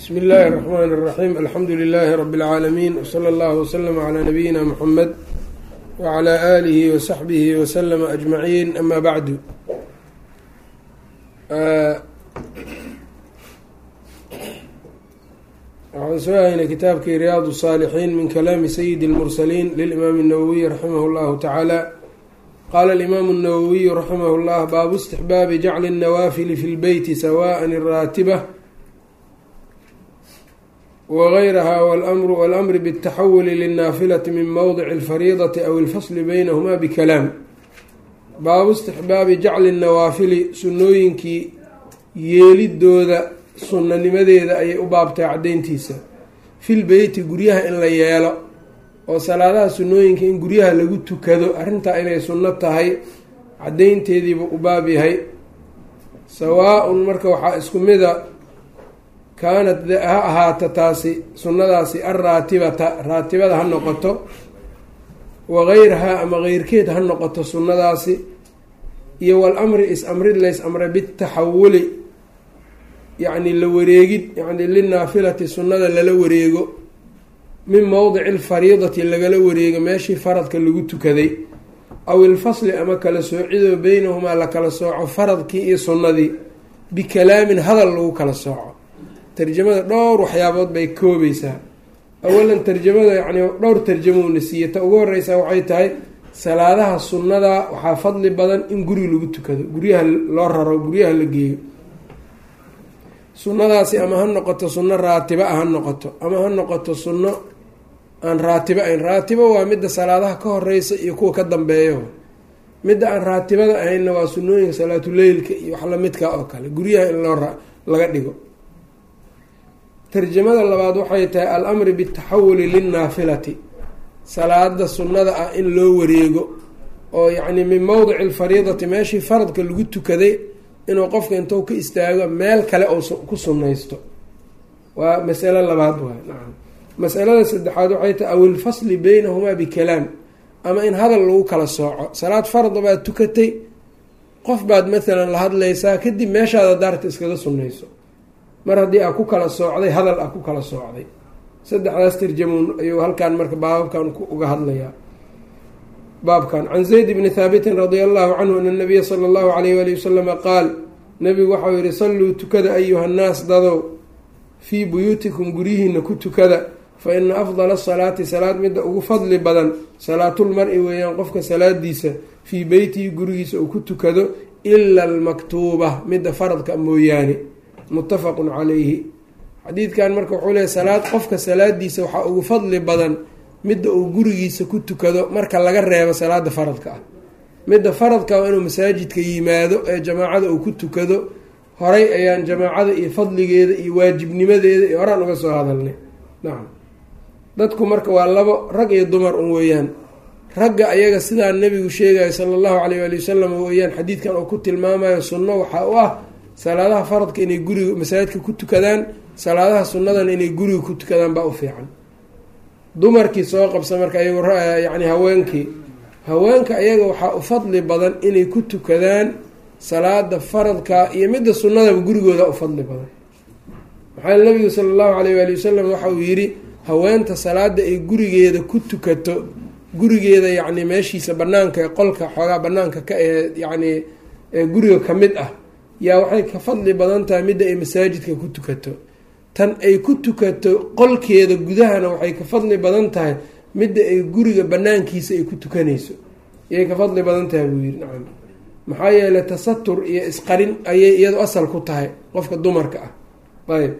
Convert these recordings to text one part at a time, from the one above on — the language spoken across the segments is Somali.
bsmi illaahi الرحmn الرaxيim alxamdu لilaahi rb اlcaalamiin wslى اllah wslm عlى nabiyina mxamed wعlى alihi وsaxbihi wslm aجmaciin ama bacdu waxaan soo haynay kitaabkii riyaad الصاalixiin min kalaami sayidi اlmursaliin lilimaam الnawowiy raximah اllahu tacaala qaala alimaamu الnawowiyu raximah اllah baabu istixbaabi jacli الnawaafili fi lbeyti sawaءa raatiba wغayraha wاlmri bالtaxawuli lلnaafilati min mowdici اlfariidati aw اlfasli beynahma bkalaam baabu istixbaabi jacli الnawaafili sunnooyinkii yeelidooda sunnanimadeeda ayay u baabtay caddeyntiisa fil beyti guryaha in la yeelo oo salaadaha sunnooyinka in guryaha lagu tukado arrintaa inay sunno tahay caddeynteediiba u baab yahay sawaa-un marka waxaa isku mida kaanat ha ahaata taasi sunnadaasi alraatibata raatibada ha noqoto wagayrahaa ama keyrkeed ha noqoto sunnadaasi iyo walamri is-amrid lays amray bitaxawuli yacni la wareegid yacni linaafilati sunnada lala wareego min mowdici alfariidati lagala wareego meeshii faradka lagu tukaday aw ilfasli ama kala soocidoo beynahumaa la kala sooco faradkii iyo sunnadii bikalaamin hadal lagu kala sooco tarjamada dhowr waxyaabood bay koobaysaa. Awalan tarjamada yacni dhowr tarjamouna siiye ta ugu horeysaa waxay tahay salaadaha sunnada waxaa fadli badan in guri lagu tukado guryaha loo raro guryaha la geeyo. Sunnadaasi ama ha noqoto sunno raatiba ah ha noqoto ama ha noqoto sunno aan raatibo ahayn. Raatibo waa midda salaadaha ka horeysa iyo kuwa ka dambeeyo. Midda aan raatibada ahaynna waa sunnooyinka salaatuleylka iyo wax lamidka oo kale guryaha in loo laga dhigo tarjamada labaad waxay tahay al-amri bitaxawuli lilnaafilati salaada sunnada ah in loo wareego oo yacni min mowdici alfariidati meeshii faradka lagu tukaday inuu qofka intuu ka istaago meel kale oo ku sunnaysto. Waa masalo labaad waay nacam. Masalada saddexaad waxay tahay aw ilfasli beynahumaa bikalaam. Ama in hadal lagu kala sooco. Salaad farda baad tukatay qof baad maalan la hadlaysaa kadib meeshaada daarta iskaga sunnayso mar haddii aa ku kala soocday hadal ah ku kala soocday. Saddexdaas tarjamuun ayuu halkan marka baababkan uga hadlayaa. Baabkan can zayd bni thaabitin radia allahu canhu ana nabiya sala allahu alayh wali wasalama qaal nabigu waxau yihi salluu tukada ayuha nnaas dadow fii buyuutikum guryihiina ku tukada. Fa ina afdala asalaati salaad midda ugu fadli badan. Salaatulmar-i weeyaan qofka salaadiisa. Fii beytihi gurigiisa uu ku tukado ila almaktuuba midda faradka mooyaane muttafaqun calayhi. Xadiidkan marka wuxuu leehay salaad qofka salaadiisa waxaa ugu fadli badan midda uu gurigiisa ku tukado marka laga reebo salaada faradka ah. Midda faradka waa inuu masaajidka yimaado ee jamaacada uu ku tukado. Horay ayaan jamaacada iyo fadligeeda iyo waajibnimadeeda iyo horaan uga soo hadalnay. Nacam dadku marka waa labo rag iyo dumar un weeyaan. Ragga ayaga sidaa nebigu sheegayo sala allahu caleyh waali wasalam weeyaan xadiidkan oo ku tilmaamayo sunno waxaa u ah salaadaha faradka inay guriga masaajidka ku tukadaan salaadaha sunnadana inay guriga ku tukadaan baa u fiican. Dumarkii soo qabsa marka ayagu yacni haweenkii. Haweenka ayaga waxaa u fadli badan inay ku tukadaan salaada faradka iyo midda sunnadaba gurigooda u fadli badan. Maxaa nabigu sala allahu caleyh waali wasalam waxa uu yidhi haweenta salaada ay gurigeeda ku tukato gurigeeda yacni meeshiisa banaanka qolka xoogaa banaanka ka ee yacni guriga ka mid ah yaa waxay ka fadli badan tahay midda ay masaajidka ku tukato. Tan ay ku tukato qolkeeda gudahana waxay ka fadli badan tahay midda ay guriga banaankiisa ay ku tukanayso. Ayay ka fadli badan tahay buu yiri nacam. Maxaa yeeley tasatur iyo isqarin ayay iyadu asal ku tahay qofka dumarka ah. Ayb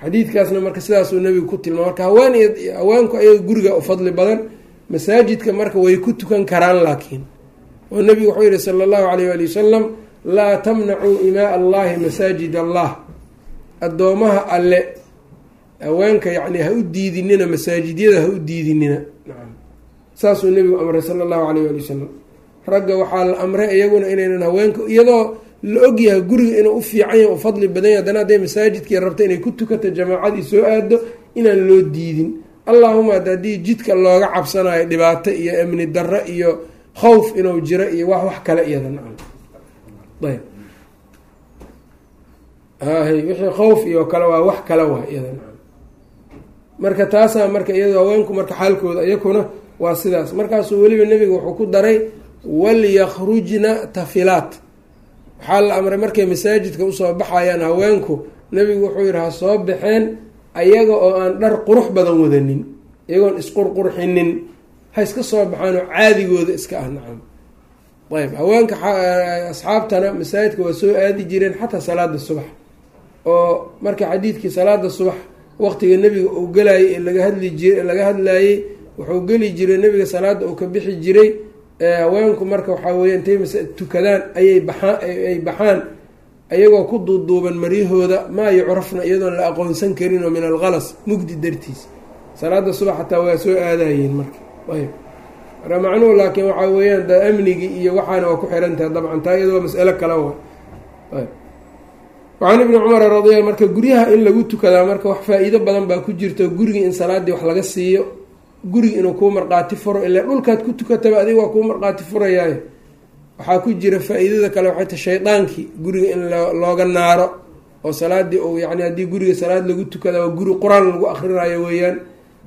xadiidkaasna marka sidaasuu nabigu ku tilmaam marka haween haweenku ayaga guriga u fadli badan masaajidka marka way ku tukan karaan laakiin. Oo nabigu wuxuu yihi sala allahu caleyh waali wasalam laa tamnacuu imaa allahi masaajid allah. Addoomaha alle haweenka yacni ha u diidinina masaajidyada ha u diidinina. Saasuu nebigu amray sala allahu caleyh waali wasalam ragga waxaa la amray iyaguna inaynan haweenka iyadoo la ogyahay guriga inuu u fiican yahy u fadli badan yahy haddana hadday masaajidkii rabta inay ku tukato jamaacadii soo aado inaan loo diidin. Allahuma ad haddii jidka looga cabsanayo dhibaato iyo amni darro iyo khowf inuu jiro iyo wax wax kale iyada nacam ayb. Hahy wixii khowf iyo kale waa wax kale waa iyada marka taasaa marka iyado haweenku marka xaalkooda iyakuna waa sidaas. Markaasuu weliba nebiga wuxuu ku daray walyakrujna tafilaat. Waxaa la amray? Markay masaajidka u soo baxayaan haweenku nebigu wuxuu yihi ha soo baxeen ayaga oo aan dhar qurux badan wadanin iyagoon isqurqurxinin. Ha iska soo baxaanoo caadigooda iska ah nacam ayb haweenka asxaabtana masaajidka waa soo aadi jireen xataa salaada subax. Oo marka xadiidkii salaada subax waqtiga nebiga uu galayay ee laga hadli jir laga hadlayey wuxuu geli jiray nebiga salaada uu ka bixi jiray. Haweenku marka waxaa weya intay tukadaan ayay baxaan ay baxaan ayagoo ku duuduuban maryahooda maa yucrafna iyadoon la aqoonsan karin oo min alqalas mugdi dartiis. Salaada subax xataa waa soo aadayeen marka. Ayb marka macnuhu laakiin waxaa weeyaan da amnigii iyo waxaana waa ku xiran tahay dabcan taa iyadoo mas'alo kale wa wacan ibni cumara radi marka guryaha in lagu tukadaa marka wax faa-iido badan baa ku jirta gurigii in salaadii wax laga siiyo gurigi inuu kuu marqaati furo ilaa dhulkaad ku tukataba adiga waa kuu marqaati furayaaye. Waxaa ku jira faa-iidada kale waxay ta shaydaankii guriga in looga naaro oo salaadii uu yani haddii guriga salaad lagu tukada waa guri qur'aan lagu akrinayo weeyaan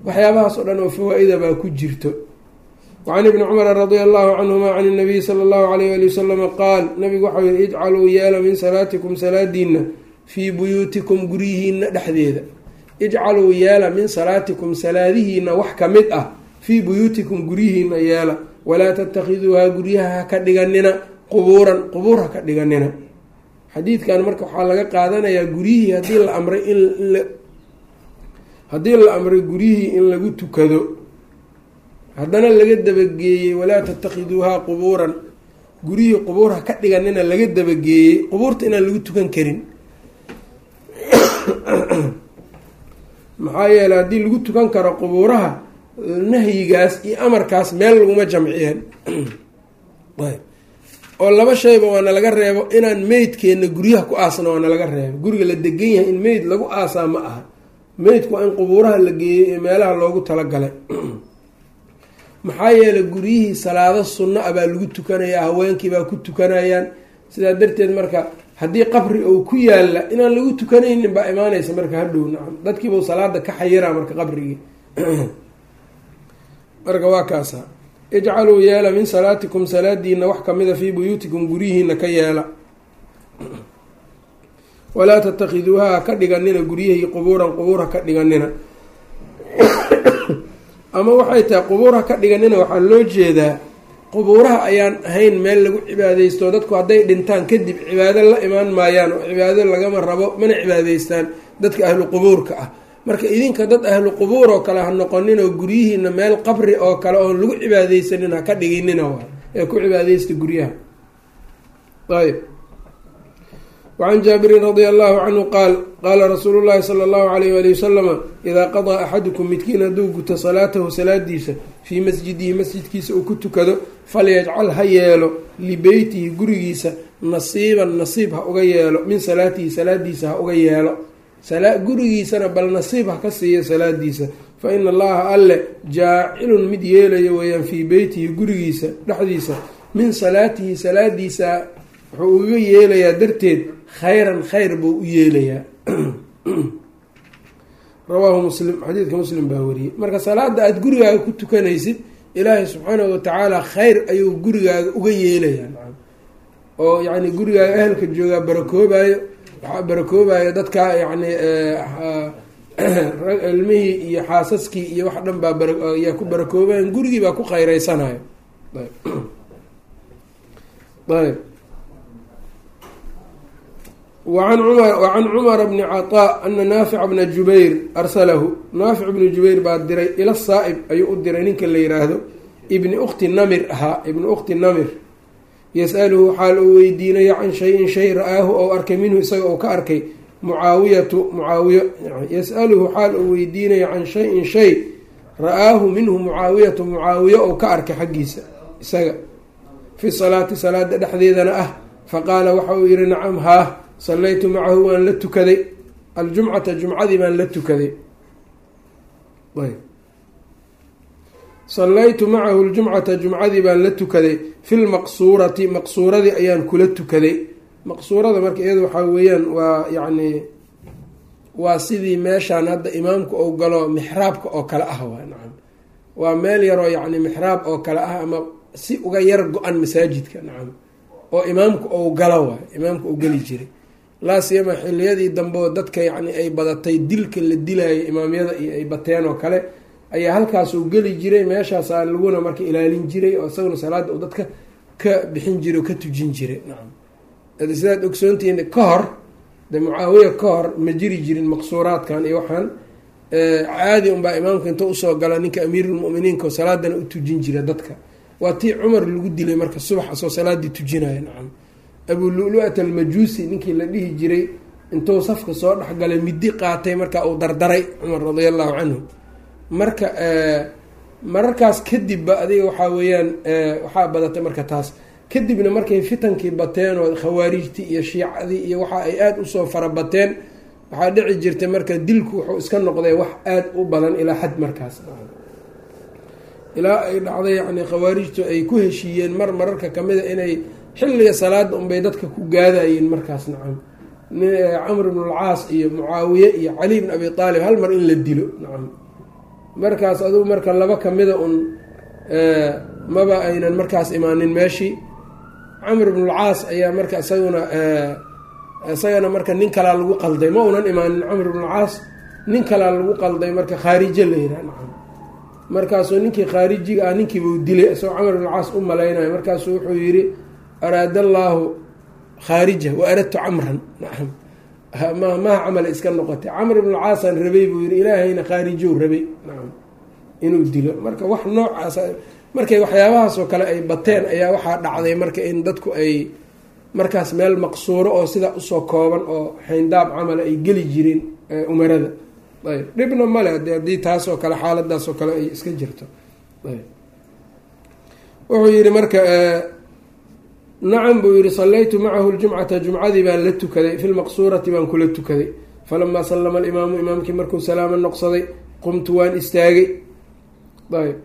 waxyaabahaas oo dhan oo fawaa-ida baa ku jirto wacan ibni cumara radia allahu canhuma can inabiyi sala allahu alayh ali wasalama qaal nabigu waxau yihi ijcaluu yeela min salaatikum salaadiina fii buyuutikum guryihiina dhexdeeda ijcaluu yeela min salaatikum salaadihiina wax ka mid ah fii buyuutikum guryihiina yeela walaa tatakhiduuhaa guryaha ha ka dhiganina qubuuran qubuur ha ka dhiganina xadiidkan marka waxaa laga qaadanayaa guryihii haddii la amray in haddii la amray guryihii in lagu tukado haddana laga dabageeyey walaa tatakhiduuhaa qubuuran. Guryihii qubuur ha ka dhiganina laga dabageeyey qubuurta inaan lagu tukan karin. Maxaa yeeley haddii lagu tukan karo qubuuraha nahyigaas iyo amarkaas meel laguma jamciyeen. Oo laba shayba waana laga reebo inaan meydkeenna guryaha ku aasna waana laga reebo. Guriga la degan yahay in meyd lagu aasaa ma aha. Meydku waa in qubuuraha la geeyey ee meelaha loogu talagalay maxaa yeeley guryihii salaado sunno ah baa lagu tukanayaa haweenkii baa ku tukanayaan. Sidaa darteed marka haddii qabri uu ku yaalla inaan lagu tukanaynin baa imaanaysa marka hadhow nacam. Dadkiibuu salaada ka xayiraa marka qabrigii. Marka waa kaasa. Ijcaluu yeela min salaatikum salaadiina wax kamida fii buyuutikum guryihiina ka yeela. Walaa tatakhiduuha ha ka dhiganina guryahii qubuuran qubuur ha ka dhiganina ama waxay tahay qubuur ha ka dhiganina waxaa loo jeedaa qubuuraha ayaan ahayn meel lagu cibaadeysto dadku hadday dhintaan kadib cibaado la imaan maayaan oo cibaado lagama rabo mana cibaadeystaan dadka ahlu qubuurka ah. Marka idinka dad ahlu qubuur oo kale ha noqonin oo guryihiina meel qabri oo kale oon lagu cibaadeysanin ha ka dhiginina waa ee ku cibaadeysta guryaha. Ayb wacan jaabirin radia allahu canhu qaal qaala rasuulu llahi sala allahu alayh wali wasalama idaa qadaa axadukum midkiin hadduu guto salaatahu salaadiisa fii masjidihi masjidkiisa uu ku tukado falyajcal ha yeelo libeytihi gurigiisa nasiiban nasiib ha uga yeelo min salaatihi salaadiisa ha uga yeelo gurigiisana bal nasiib ha ka siiyo salaadiisa fa ina allaha alle jaacilun mid yeelayo weeyaan fii beytihi gurigiisa dhexdiisa min salaatihi salaadiisa wuxuu uga yeelayaa darteed khayran khayr buu u yeelayaa. Rawaahu muslim xadiidka muslim baa wariyey. Marka salaada aada gurigaaga ku tukanaysid ilaahay subxaanahu watacaala khayr ayuu gurigaaga uga yeelayaa. Oo yacni gurigaaga ahelka joogaa barakoobayo waxaa barakoobayo dadka yacni ilmihii iyo xaasaskii iyo wax dhan baa yaa ku barakoobayan gurigii baa ku khayreysanayo ayb. Cumar wacan cumara bni cataa ana naafica bna jubayr arsalahu naafic bni jubayr baa diray ila saa-ib ayuu u diray ninka la yiraahdo ibni ukhti namir ahaa ibni ukhti namir yas-aluhu xaal uu weydiinayo can shay-in shay ra'aahu ou arkay minhu isaga uu ka arkay mucaawiyatu mucaawiyo yas-aluhu xaal uu weydiinayo can shay-in shay ra'aahu minhu mucaawiyatu mucaawiyo ou ka arkay xaggiisa isaga fi salaati salaada dhexdeedana ah faqaala waxa uu yihi nacam haa sallaytu macahu waan la tukaday. Aljumcata jumcadii baan la tukaday. Sallaytu macahu ljumcata jumcadii baan la tukaday. Fi lmaqsuurati maqsuuradii ayaan kula tukaday. Maqsuurada marka iyada waxaa weeyaan waa yacni waa sidii meeshaan hadda imaamku ou galo mixraabka oo kale ah waa nacam. Waa meel yaroo yacni mixraab oo kale ah ama si uga yar go-an masaajidka nacam. Oo imaamku ou galo waay imaamku ou geli jiray laa siyama xiliyadii dambe oo dadka yacni ay badatay dilka la dilayo imaamyada iyo ay bateen oo kale ayaa halkaas uu geli jiray meeshaasaa laguna marka ilaalin jiray oo isaguna salaada uu dadka ka bixin jiray oo ka tujin jiray. Nacam sidaad ogsoontihiin ka hor de mucaawiya ka hor ma jiri jirin maqsuuraadkan iyo waxaan caadi unbaa imaamka inta u soo gala ninka amiirulmuminiinka oo salaadana u tujin jira dadka. Waa tii cumar lagu dilay marka subax asoo salaadii tujinaya nacam abu lu-lu-at almajuusi ninkii la dhihi jiray intuu safka soo dhexgalay midi qaatay marka uu dardaray cumar radia allahu canhu marka mararkaas kadibba adiga waxaa weeyaan waxaa badatay marka taas. Kadibna markay fitankii bateen oo khawaarijtii iyo shiicadii iyo waxa ay aada u soo farabateen waxaa dhici jirtay marka dilku wuxuu iska noqday wax aada u badan ilaa xad markaas. Ilaa ay dhacday yani khawaarijtu ay ku heshiiyeen mar mararka kamida inay xilliga salaada unbay dadka ku gaadayeen markaas nacam. Camr bn alcaas iyo mucaawiye iyo cali bn abi aalib hal mar in la dilo nacam. Markaas adugu marka laba kamida un maba aynan markaas imaanin meeshii camr bn alcaas ayaa marka isaguna isagana marka nin kalaa lagu qalday ma unan imaanin camr bn alcaas nin kalaa lagu qalday marka khaarijo la yihaha nacam. Markaasuu ninkii khaarijiga ah ninkiibuu dilay isagoo camr bn alcaas u malaynayo. Markaasuu wuxuu yidhi araada allaahu khaarija wa aradtu camran. Nacam. Maha camala iska noqotay. Camr bn alcaasaan rabay buu yihi ilaahayna khaarijow rabay. Nacam. Inuu dilo. Marka wax noocaas markay waxyaabahaasoo kale ay bateen ayaa waxaa dhacday marka in dadku ay markaas meel maqsuuro oo sidaa u soo kooban oo xayndaab camala ay geli jireen umarada. Ayb. Dhibna male haddii taasoo kale xaaladaasoo kale ay iska jirto. Wuxuu yihi marka nacam buu yihi sallaytu macahu ljumcata jumcadii baan la tukaday fi lmaqsuurati baan kula tukaday. Falamaa sallama alimaamu imaamkii markuu salaamo noqsaday qumtu waan istaagay. Ayb.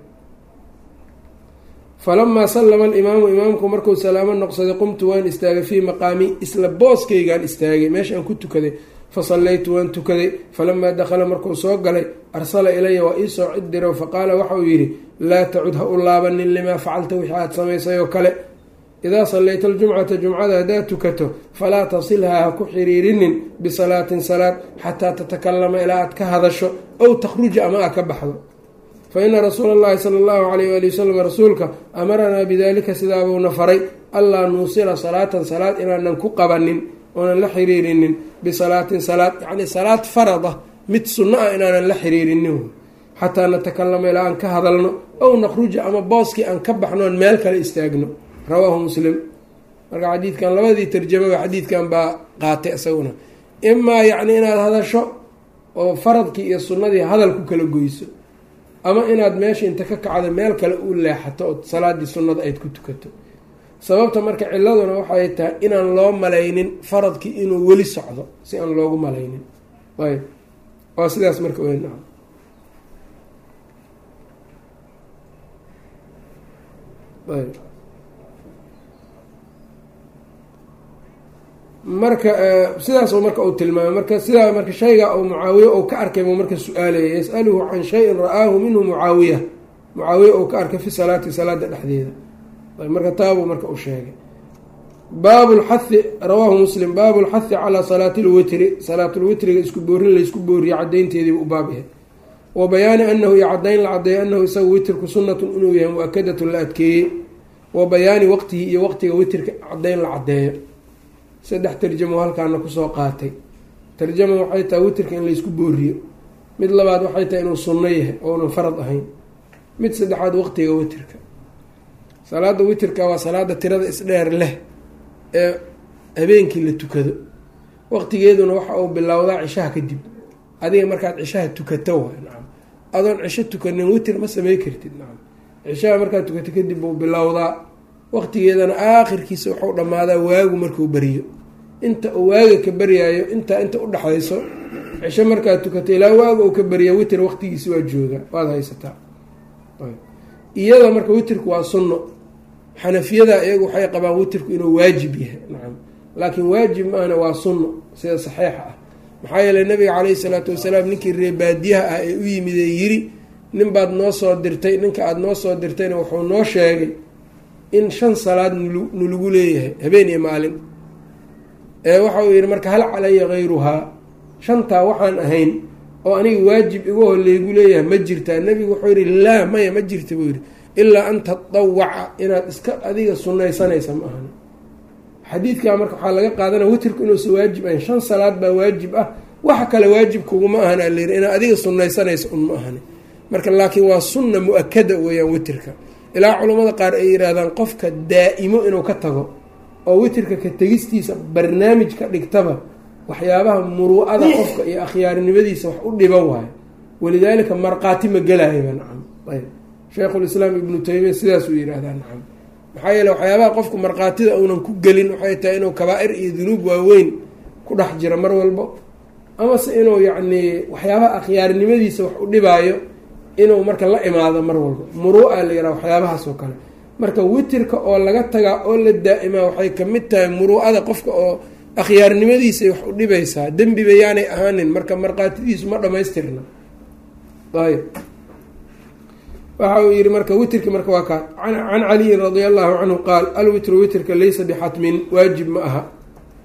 Falamaa sallama alimaamu imaamku markuu salaamo noqsaday qumtu waan istaagay fii maqaami isla booskaygaan istaagay meeshaan ku tukaday. Fasallaytu waan tukaday. Falamaa dakhala markuu soo galay arsala ilaya waa iisoo cid diro faqaala waxauu yidhi laa tacud ha u laabanin limaa facalta wixii aada samaysay oo kale idaa sallayta aljumcata jumcada haddaad tukato falaa tasilhaa ha ku xiriirinin bisalaatin salaad xataa tatakallama ilaa aad ka hadasho ow takhruja ama aad ka baxdo fa ina rasuula allahi sala allahu alayh waali wasalam rasuulka amaranaa bidalika sidaabuuna faray allaa nuusila salaatan salaad inaanan ku qabanin oonan la xiriirinin bisalaatin salaad yacni salaad farada mid sunno ah inaanan la xiriirinin xataa natakallama ilaa aan ka hadalno ow nakhruja ama booskii aan ka baxno oon meel kale istaagno rawaahu muslim. Marka xadiidkan labadii tarjamaba xadiidkan baa qaatay isaguna. Imaa yacni inaad hadasho oo faradkii iyo sunnadii hadal ku kala goyso ama inaad meesha inta ka kacdo meel kale u leexato oo salaadii sunnada ayd ku tukato. Sababta marka ciladuna waxay tahay inaan loo malaynin faradkii inuu weli socdo si aan loogu malaynin. Ayb waa sidaas marka weyn ayb marka sidaasoo marka uu tilmaamay. Marka sidaa marka shayga uu mucaawiye ou ka arkay buu marka su'aalaya yas'aluhu can shayin ra'aahu minhu mucaawiya. Mucaawiye ou ka arkay fi salaati salaada dhexdeeda. Marka taabuu marka u sheegay. Baabu lxahi rawaahu muslim baabu lxahi calaa salaati lwitri salaatulwitriga isku boorin laysku booriye cadaynteediiba u baab yahay. Wa bayaani anahu iyo cadayn la cadeeyo anahu isagu witrku sunnatun inuu yahay mu'akadatun la adkeeyey. Wa bayaani waqtihi iyo waqtiga witrka cadayn la cadeeyo saddex tarjamo halkaana ku soo qaatay. Tarjama waxay tahay witrka in laysku booriyo. Mid labaad waxay tahay inuu sunno yahay ounan farad ahayn. Mid saddexaad waqtiga witrka salaada witrka waa salaada tirada isdheer leh ee habeenkii la tukado. Waqtigeeduna waxa uu bilowdaa cishaha kadib. Adiga markaad cishaha tukato nacam. Adoon cisho tukanin witr ma samey kartid nacam. Cishaha markaad tukato kadib uu bilowdaa. Waqtigeedana aakhirkiisa waxuu dhammaadaa waagu markuu beriyo inta uu waaga ka beryaayo intaa inta udhexayso cisho markaad tukato ilaa waaga uu ka beriya witr waqtigiisi waa joogaa waad haysataa. Iyada marka witrku waa sunno. Xanafiyada iyagu waxay qabaan witrku inuu waajib yahay nacam. Laakiin waajib maahna waa sunno sida saxiixa ah. Maxaa yeeley nabiga caleyhi salaatu wasalaam ninkii reebaadiyaha ah ee u yimidee yiri nin baad noo soo dirtay ninka aada noo soo dirtayna wuxuu noo sheegay in shan salaad nulagu leeyahay habeen iyo maalin waxa uu yidhi marka hal calaya hayruhaa shantaa waxaan ahayn oo aniga waajib igahoo laygu leeyahay ma jirtaa nebigu wuxuu yidhi laa maya ma jirta buu yidhi. Ilaa an tadawaca inaad iska adiga sunnaysanaysa ma ahan. Xadiidkaa marka waxaa laga qaadanaya witrku inuusan waajib ahayn shan salaad baa waajib ah waxa kale waajib kuguma ahan a layidhi inaad adiga sunnaysanaysa un ma ahani. Marka laakiin waa sunna mu'akada weeyaan witrka ilaa culammada qaar ay yidhaahdaan qofka daa-imo inuu ka tago oo witrka ka tegistiisa barnaamij ka dhigtaba waxyaabaha muruu'ada qofka iyo akhyaarinimadiisa wax u dhiban waayo. Walidaalika markhaati ma gelayaba nacam. Ayb. Sheikhulislaam ibnu taymiya sidaasuu yidhaahdaa nacam. Maxaa yeele waxyaabaha qofku markhaatida uunan ku gelin waxay tahay inuu kabaa'ir iyo dunuub waaweyn ku dhex jiro mar walbo amase inuu yacnii waxyaabaha akhyaarinimadiisa wax u dhibaayo inuu marka la imaado mar walba. Muruu-a la yidhaha waxyaabahaas oo kale marka witirka oo laga tagaa oo la daa'imaa waxay ka mid tahay muruu-ada qofka oo akhyaarnimadiisay wax u dhibaysaa. Dembiba yaanay ahaanin. Marka markhaatidiisu ma dhamaystirna ayb waxa uu yihi marka witrki marka waa kaa can caliyin radia allahu canhu qaal alwitru witrka laysa bixatmin waajib ma aha.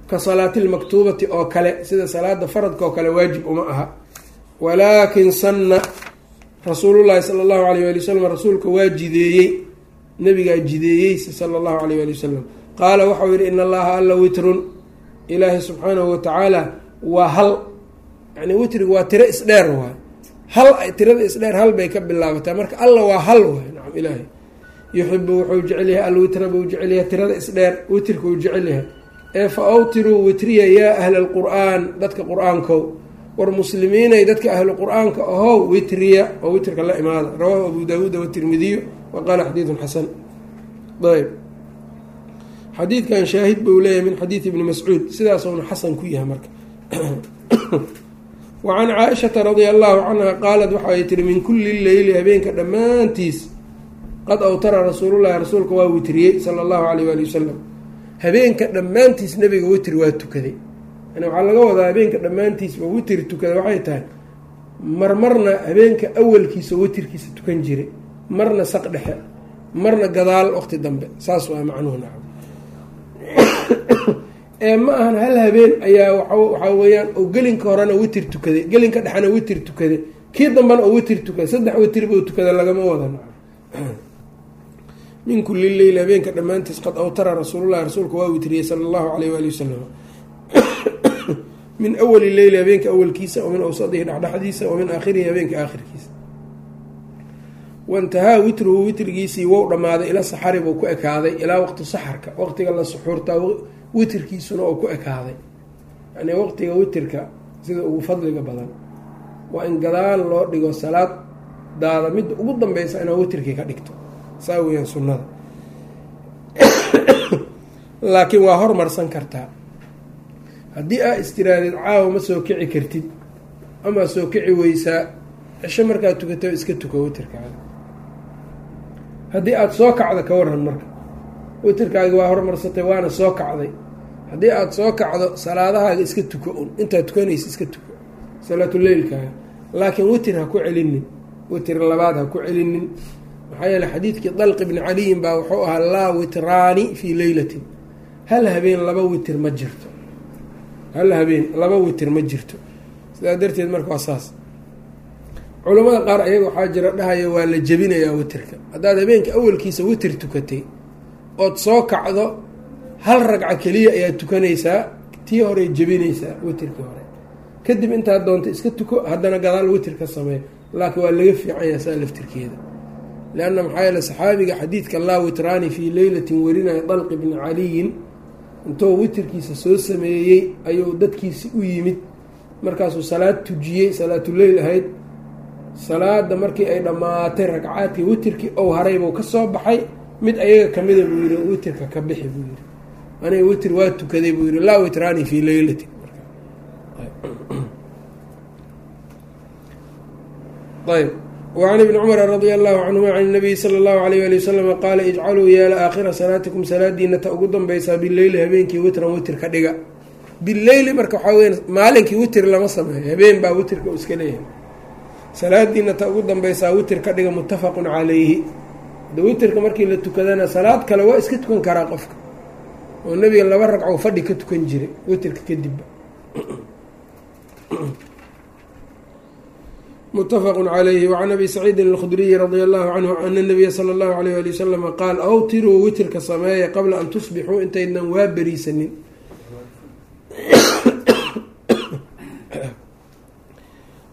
Ka salaati lmaktuubati oo kale sida salaada faradka oo kale waajib uma aha. Walaakin sanna rasuulullahi sala allahu alayh wali wasalam rasuulka waa jideeyey nabigaa jideeyeysa sala allahu alayh wali wasalam qaala waxau yihi in allaha alla witrun. Ilaahi subxaanahu watacaala waa hal yani witrigu waa tiro isdheer waay. Hal tirada isdheer hal bay ka bilaabataa marka alla waa hal waay nacam ilaahay. Yuxibu wuxuu jecel yahay alwitra buu jecel yahay tirada isdheer witrka uu jecel yahay. Ee fa awtiruu witriya yaa ahla alqur-aan dadka qur'aankow. War muslimiinay dadka ahlu qur'aanka ahow witriya oo witrka la imaada. Rawaahu abu daawuuda watirmidiyu wa qaala xadiidun xasan ayb xadiidkan shaahid buu leeyahay min xadiidi ibni mascuud sidaasuna xasan ku yahay marka wa can caaishata radia allahu canha qaalat waxaay tihi min kulli leyli habeenka dhammaantiis qad awtara rasuulullahi rasuulka waa witriyey sala allahu alayh waali wasalam habeenka dhammaantiis nabiga witr waa tukaday yani waxaa laga wadaa habeenka dhammaantiisba witr tukaday waxay tahay marmarna habeenka awalkiisa witrkiisa tukan jiray marna saq dhexe marna gadaal waqti dambe saas waa macnuhu nacam. Ee ma ahan hal habeen ayaa waxaa weeyaan oo gelinka horena witir tukaday gelinka dhexena witir tukaday kii dambena oo witir tukaday saddex witir buu tukada lagama wada min kulli leyl habeenka dhammaantiis qad awtara rasuulullahi rasuulka waa witriyey sala allahu alayh waali wasalam min awali leyli habeenka awalkiisa wa min awsadihi dhexdhexdiisa wa min aakhirihi habeenka aakhirkiisa waintahaa witruhu witrigiisii wou dhammaaday ila saxari buu ku ekaaday ilaa waqti saxarka waqtiga la suxuurtaa witrkiisuna oo ku ekaaday yani waqtiga witirka sida ugu fadliga badan waa in gadaal loo dhigo salaad daada midda ugu dambeysa inaad witrkii ka dhigto saa weyaan sunnada laakiin waa hormarsan kartaa haddii aa istiraadid caawa ma soo kici kartid amaa soo kici weysaa cisho markaad tukato iska tuko witrkaaga haddii aada soo kacdo ka waran marka. Witrkaaga waa hormarsatay waana soo kacday. Haddii aada soo kacdo salaadahaaga iska tuko un. Intaad tukanaysa iska tuko. Salaatuleylkaaga laakiin witr ha ku celinin. Witr labaad ha ku celinin. Maxaa yeele xadiidkii dalqi bni caliyin baa wuxuu ahaa laa witraani fii leylatin. Hal habeen laba witr ma jirto. Hal habeen laba witr ma jirto. Sidaa darteed marka waa saas culamada qaar ayaga waxaa jira dhahaya waa la jebinayaa witrka haddaad habeenka awalkiisa witr tukatay ood soo kacdo hal ragca keliya ayaad tukanaysaa tii horey jebinaysaa witrkii hore. Kadib intaad doonto iska tuko haddana gadaal witr ka sameey laakiin waa laga fiicanyaa saa laftirkeeda. Leanna maxaa yeele saxaabiga xadiidka laa witraani fii leylatin werinaya dalqi bni caliyin intuu witrkiisa soo sameeyey ayuu dadkiisi u yimid. Markaasuu salaad tujiyey salaatuleyl ahayd salaada markii ay dhammaatay ragcaadkii witrkii ou haraybuu ka soo baxay mid ayaga kamida buu yihi witrka ka bixi buu yihi aniga witr waa tukaday buu yihi laa witraani fii leylatin ayb. Wacan ibni cumara radia allahu canhuma can nabiyi sala allahu alayh ali wasalama qaala ijcaluu yaalla aakhira salaatikum salaadiina ta ugu danbeysaa bileyli habeenkii witran witir ka dhiga. Bileyli marka waxaa weya maalinkii witir lama sameeyo habeen baa witirka uu iska leeyahay salaadiina ta ugu danbeysaa witir ka dhiga muttafaqun calayhi. De witirka markii la tukadana salaad kale waa iska tukan karaa qofka oo nebiga laba ragco fadhi ka tukan jiray witirka kadibba mutafaqu calayhi wacan abi saciidin alkhudriyi radia allahu canhu ana nabiya sala allahu alayh ali wasalama qaal awtiruu witirka sameeya qabla an tusbixuu intaydnan waa beriisanin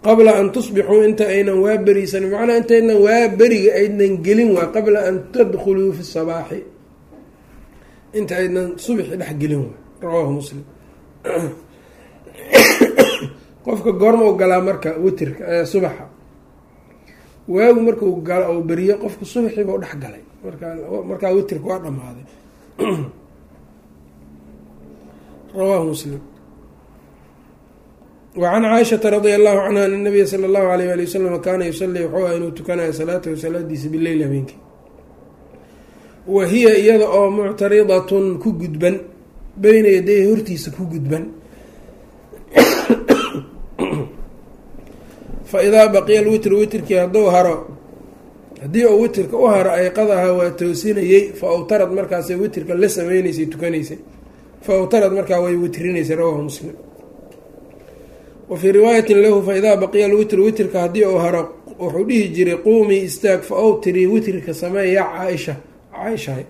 qabla an tusbixuu inta aynan waa beriisanin macnaa intaydnan waa beriga aydnan gelin waa qabla an tadkhuluu fi sabaaxi. Inta aydnan subxi dhex gelin waa. Rawaahu muslim. Qofka goorma u galaa marka witirka subaxa. Waagu markau galo ou beriyo qofka subaxiiba u dhex galay. Markaa witirka waa dhamaaday rawaahu muslim wacan caaishata radia allahu canha ana nabiya sala allahu alayh ali wasalam kaana yusalii wuxuu ah inuu tukanayo salaatahu salaadiisa bileyl habeenkii wa hiya iyada oo muctaridatun ku gudban beyna yaday hortiisa ku gudban fa idaa baqiya lwitru witrkii hadduu haro haddii uu witirka u haro ayqadaha waa toosinayey fa awtarad markaasay witirka la sameyneysay tukanaysay fa awtarad markaa way witrinaysay rawahu muslim wa fii riwaayatin lahu fa idaa baqiya lwitru witrka haddii uu haro wuxuu dhihi jiray quumii istaag fa awtirii witrka sameey yaa caaisha. Caaishahay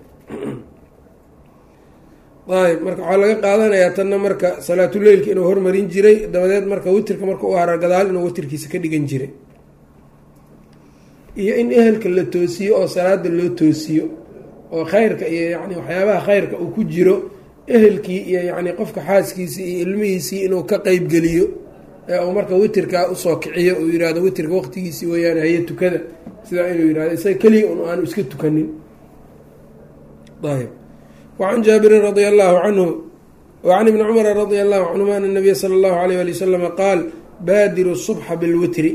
ayb marka waxaa laga qaadanayaa tanna marka salaatuleylka inuu hormarin jiray dabadeed marka witirka marka u haro gadaal inuu witirkiisa ka dhigan jiray. Iyo in ehelka la toosiyo oo salaada loo toosiyo oo khayrka iyo yani waxyaabaha khayrka uu ku jiro ehelkii iyo yani qofka xaaskiisii iyo ilmihiisii inuu ka qeybgeliyo ee uu marka witirkaa u soo kiciyo uu yihahdo witirka waqtigiisii weeyaan haye tukada sidaa inuu yihahdo isaga keliya un aanu iska tukanin. Ayb wacan jaabirin radia allahu canhu wacan ibni cumara radia allahu canhuma ana nabiya sala allahu alayh ali wasalama qaal baadiru subxa bilwitri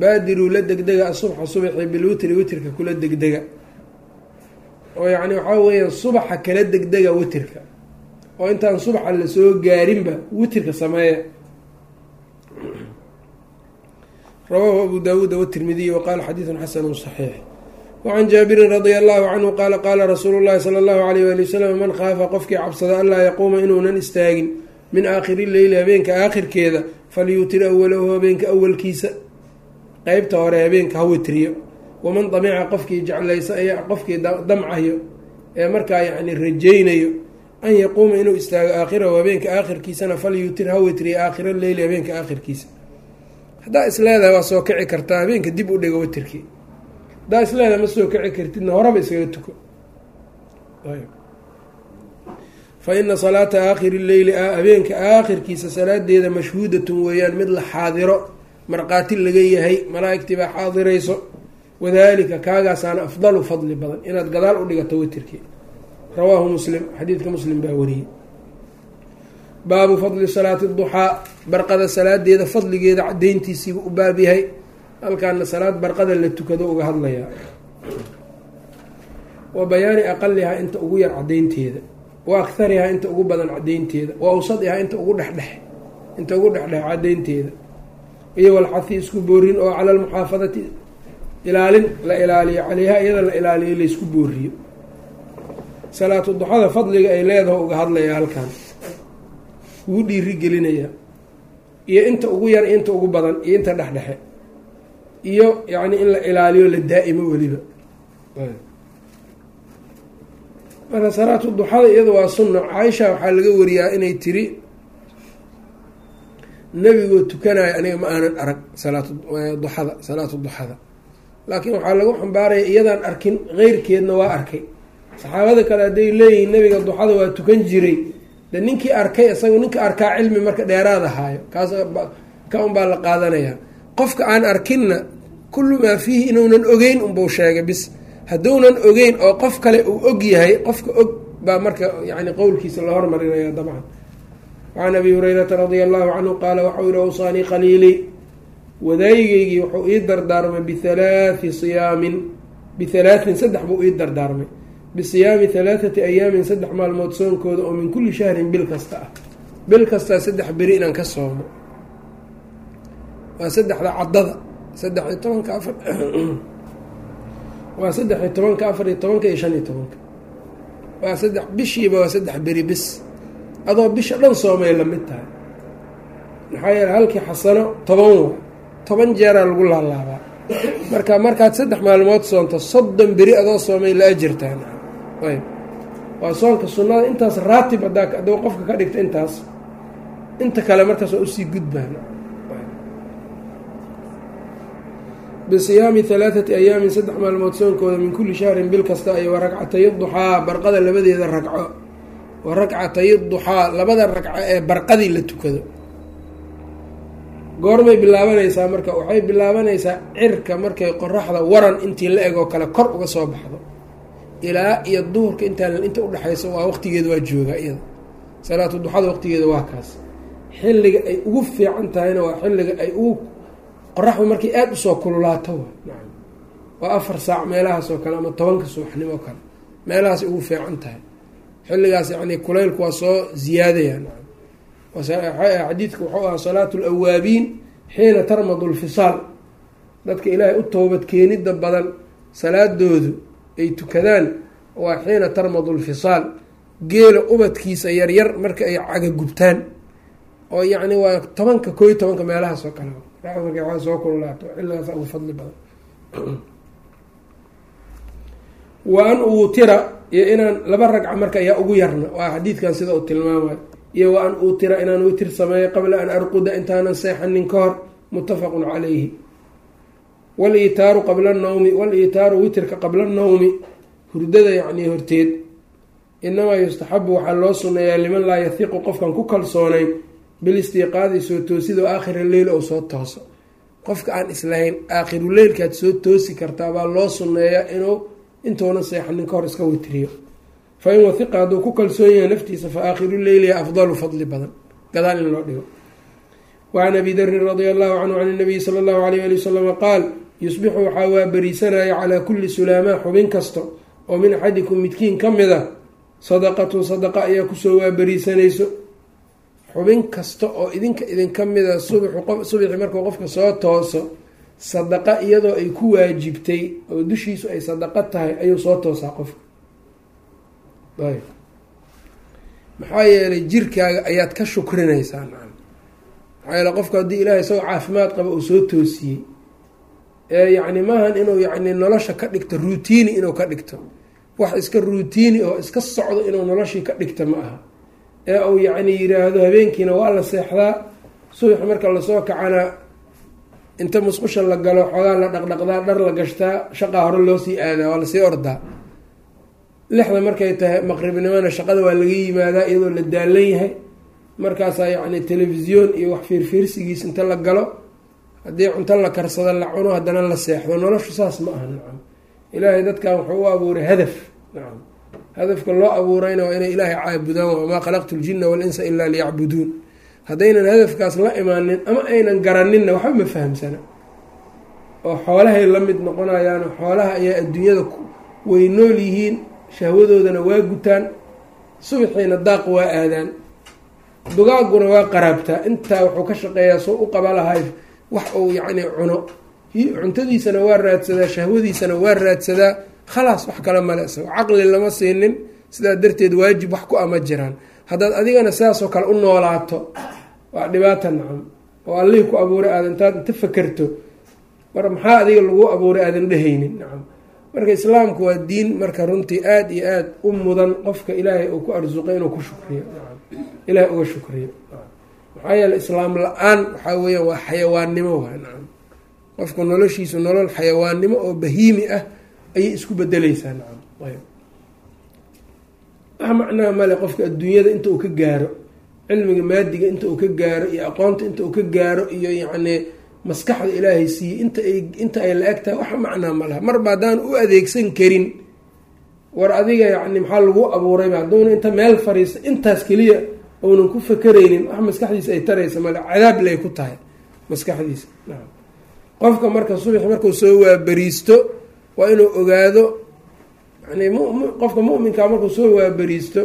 baadiruu la degdega asubxa subaxi bilwitri witrka kula degdega. Oo yacni waxaa weeyaan subaxa kala degdega witirka. Oo intaan subaxa la soo gaarinba witirka sameeya rawaahu abu daawuuda watirmidiy waqaala xadiidun xasanu saxiix wacan jaabirin radia allahu canhu qaala qaala rasuulu llahi sala allahu alayh wali wasalam man khaafa qofkii cabsada anlaa yaquuma inuunan istaagin min aakhiri leyli habeenka aakhirkeeda falyuutir awalahu habeenka awalkiisa qeybta hore habeenka ha witriyo waman damica qofkii jeclaysa qofkii damcayo ee markaa yacni rajaynayo an yaquuma inuu istaago aakhirahu habeenka aakhirkiisana falyuutir ha witriyo aakhira leyli habeenka aakhirkiisa haddaa isleedahay waa soo kici kartaa habeenka dib u dhigo witirkii haddaa isleedahay ma soo kici kartidna horaba iskaga tuko. Fa ina salaata aakhiri leyli habeenka aakhirkiisa salaadeeda mashhuudatun weeyaan mid la xaadiro markhaati laga yahay malaa-igtii baa xaadirayso. Wadalika kaagaasaana afdalu fadli badan inaad gadaal u dhigato witirkii rawaahu muslim xadiidka muslim baa wariyey baabu fadli salaati duxaa barqada salaadeeda fadligeeda cadeyntiisiibu u baab yahay. Halkaana salaad barqada la tukado uga hadlayaa. Wa bayaani aqalihaa inta ugu yar cadeynteeda wa akharihaa inta ugu badan cadeynteeda wa awsadihaa inta ugu dhexdhex inta ugu dhexdhex cadeynteeda iyo walxahi isku boorin oo cala almuxaafadati ilaalin la ilaaliyo caleyha iyada la ilaaliyo laysku booriyo. Salaatu duxada fadliga ay leedaho uga hadlaya halkan wuu dhiiri gelinaya iyo inta ugu yar inta ugu badan iyo inta dhexdhexe. Iyo yacni in la ilaaliyo la daa'imo weliba. Marka salaatu duxada iyada waa sunna. Caaisha waxaa laga wariyaa inay tiri nebigoo tukanayo aniga ma aanan arag salaatduxada salaatu duxada. Laakiin waxaa lagu xambaaraya iyadaan arkin keyrkeedna waa arkay. Saxaabada kale hadday leeyihiin nebiga duxada waa tukan jiray de ninkii arkay isaga ninka arkaa cilmi marka dheeraad ahaayo kaas ka un baa la qaadanayaa qofka aan arkinna kullu maa fiihi inuunan ogeyn unbuu sheegay bis hadduunan ogeyn oo qof kale uu og yahay qofka og baa marka yani qowlkiisa la hormarinaya dabcan. Wacan abi hurayrata radia allahu canhu qaala waxau yihi awsaanii khaliilii wadaayigeygii wuxuu ii dardaarmay bihalaathi siyaamin bihalaatin saddex buu ii dardaarmay bisiyaami halaathati ayaamin saddex maalmood soonkooda oo min kulli shahrin bil kasta ah bil kastaa saddex beri inaan ka soomo waa saddexda caddada saddex iyo tobanka afar waa saddex iyo tobanka afar iyo tobanka iyo shan iyo tobanka waa saddex bishiiba waa saddex beri bis adoo bisha dhan soomay la mid tahay maxaa yeele halkii xasano toban waa toban jeeraa lagu laalaabaa marka markaad saddex maalmood soonto soddon beri adoo soomay la ajirtaan ayb waa soonka sunnada intaas raatib hadaa adoo qofka ka dhigta intaas inta kale markaas waa u sii gudbaan. Bisiyaami halaathati ayaamin saddex maalmood soonkooda min kulli shahrin bil kasta ay wa ragcatay duxaa barqada labadeeda ragco wa ragcatay duxaa labada ragco ee barqadii la tukado. Goormay bilaabanaysaa marka waxay bilaabanaysaa cirka markay qoraxda waran intii la egoo kale kor uga soo baxdo ilaa iyo duhurka intaa inta udhexaysa waa waqtigeeda waa joogaa iyada. Salaatu duxada waqtigeeda waa kaas. Xilliga ay ugu fiican tahayna waa xilliga ay ugu qoraxdu markay aada u soo kululaato waa. Afar saac meelahaas oo kale ama tobanka subaxnimo kale. Meelahaasay ugu fiican tahay. Xilligaas yacni kulaylku waa soo ziyaadaya xadiidku wuxuu ahaa salaatu lawaabiin xiina tarmadu lfisaal. Dadka ilaahay u toobad keenida badan salaadoodu ay tukadaan waa xiina tarmadu lfisaal geela ubadkiisa yaryar marka ay caga gubtaan. Oo yacni waa tobanka koo tobanka meelahaas oo kale markay waa soo kululaato xilligaas ugu fadli badan. Wa an uutira iyo inaan laba ragca marka ayaa ugu yarna waa xadiidkan sida uu tilmaamayo iyo wa an uutira inaan witir sameeyo qabla an arquda intaanan seexanin ka hor muttafaqun calayhi wal-iitaaru qabla annawmi wal-iitaaru witirka qabla annawmi hurdada yacnii horteed inamaa yustaxabu waxaa loo sunneeyaa liman laa yahiqu qofkan ku kalsoonayn bilistiiqaadi soo toosido aakhira leyl ou soo tooso. Qofka aan islahayn aakhiru leylkaad soo toosi kartaa baa loo sunneeyaa inuu intuuna seexanin ka hor iska witriyo fa in wahiqa hadduu ku kalsoon yahay naftiisa fa aakhiru leyliya afdalu fadli badan. Gadaal in loo dhigo wacan abi darin radia allahu canhu can nabiyi sala allahu alayh ali wasalama qaal yusbixu waxaa waa beriisanaya calaa kulli sulaamaa xubin kasta oo min axadikum midkiin ka mid a sadaqatun sadaqa ayaa ku soo waaberiisanayso xubin kasta oo idinka idinka mida subaxi markuu qofka soo tooso sadaqa iyadoo ay ku waajibtay oo dushiisu ay sadaqo tahay ayuu soo toosaa qofka maxaa yeelay jirkaaga ayaad ka shukrinaysaa maxaa yeele qofku haddii ilaahay isagoo caafimaad qaba uu soo toosiyey ee yacni maahan inuu yacni nolosha ka dhigto ruutiini inuu ka dhigto. Wax iska ruutiini oo iska socdo inuu noloshii ka dhigto ma aha. Ee uu yacni yiraahdo habeenkiina waa la seexdaa. Subax marka la soo kacana inta musqusha la galo xoogaa la dhaqdhaqdaa dhar la gashtaa shaqaa hore loo sii aadaa waa la sii ordaa. Lixda markay tahay maqribnimona shaqada waa laga yimaadaa iyadoo la daalan yahay markaasaa yacni telefisyoon iyo wax fiirfiirsigiis inta la galo haddii cunto la karsado la cuno haddana la seexdo noloshu saas ma aha nacam. Ilaahay dadkan wuxuu u abuuray hadaf nacam. Hadafka loo abuurayna waa inay ilaahay caabudaan wamaa khalaqtu ljina walinsa ilaa liyacbuduun. Haddaynan hadafkaas la imaanin ama aynan garaninna waxba ma fahamsana. Oo xoolahay la mid noqonayaan xoolaha ayaa adduunyada way nool yihiin shahwadoodana waa gutaan subaxiina daaq waa aadaan dugaaguna waa qaraabtaa. Intaa wuxuu ka shaqeeyaa soo u qaba lahay wax uu yacni cuno. Cuntadiisana waa raadsadaa shahwadiisana waa raadsadaa. Khalaas wax kale male. Isago caqli lama siinin. Sidaa darteed waajib wax ku ama jiraan. Haddaad adigana sidaasoo kale u noolaato waa dhibaata nacam. Oo allihii ku abuuray aadan intaad inta fakerto mar maxaa adiga lagu abuuray aadan dhehaynin nacam? Marka islaamku waa diin marka runtii aada iyo aada u mudan qofka ilaahay uu ku arsuqay inuu ku shukriyo ilaahay uga shukriyo. Maxaa yeele islaam la'aan waxaa weeyaan waa xayawaannimo waa nacam. Qofka noloshiisu nolol xayawaannimo oo bahiimi ah ayay isku bedeleysaa nacam. Wax macnaha male qofka adduunyada inta uu ka gaaro cilmiga maadiga inta uu ka gaaro iyo aqoonta inta uu ka gaaro iyo yacni maskaxda ilaahay siiyey inta ay inta ay la eg tahay wax macnaa ma laha marba haddaan u adeegsan karin war adiga yacni maxaa lagu abuurayba hadduuna inta meel fariista intaas keliya uunan ku fakeraynin wax maskaxdiisa ay taraysa male cadaab lay ku tahay maskaxdiisa. Nacam qofka marka subax markuu soo waaberiisto waa inuu ogaado yani qofka muminka markuu soo waaberiisto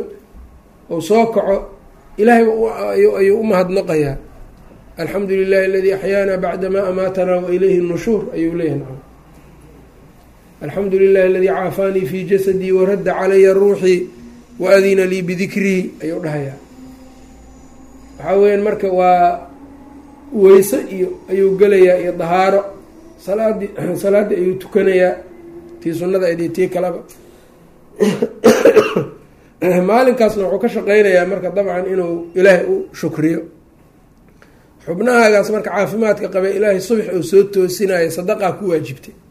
ou soo kaco ilaahay ayuu umahadnaqayaa alxamdu lilahi aladii axyaana bacda ma amaatana wa ilayhi nushuur ayuu leeyahay alxamdu lilahi aladii caafaanii fi jasadii waradda calaya ruuxii wa adina lii bidikrihi ayuu dhahayaa waxaa weyaan marka waa weyse iyo ayuu gelayaa iyo dahaaro. Salaadii salaaddii ayuu tukanayaa. Tii sunnada aydii tii kaleba maalinkaasna wuxuu ka shaqeynayaa marka dabcan inuu ilaahay u shukriyo. Xubnahaagaas marka caafimaadka qabe ilaahay subax uu soo toosinayo sadaqaa ku waajibtay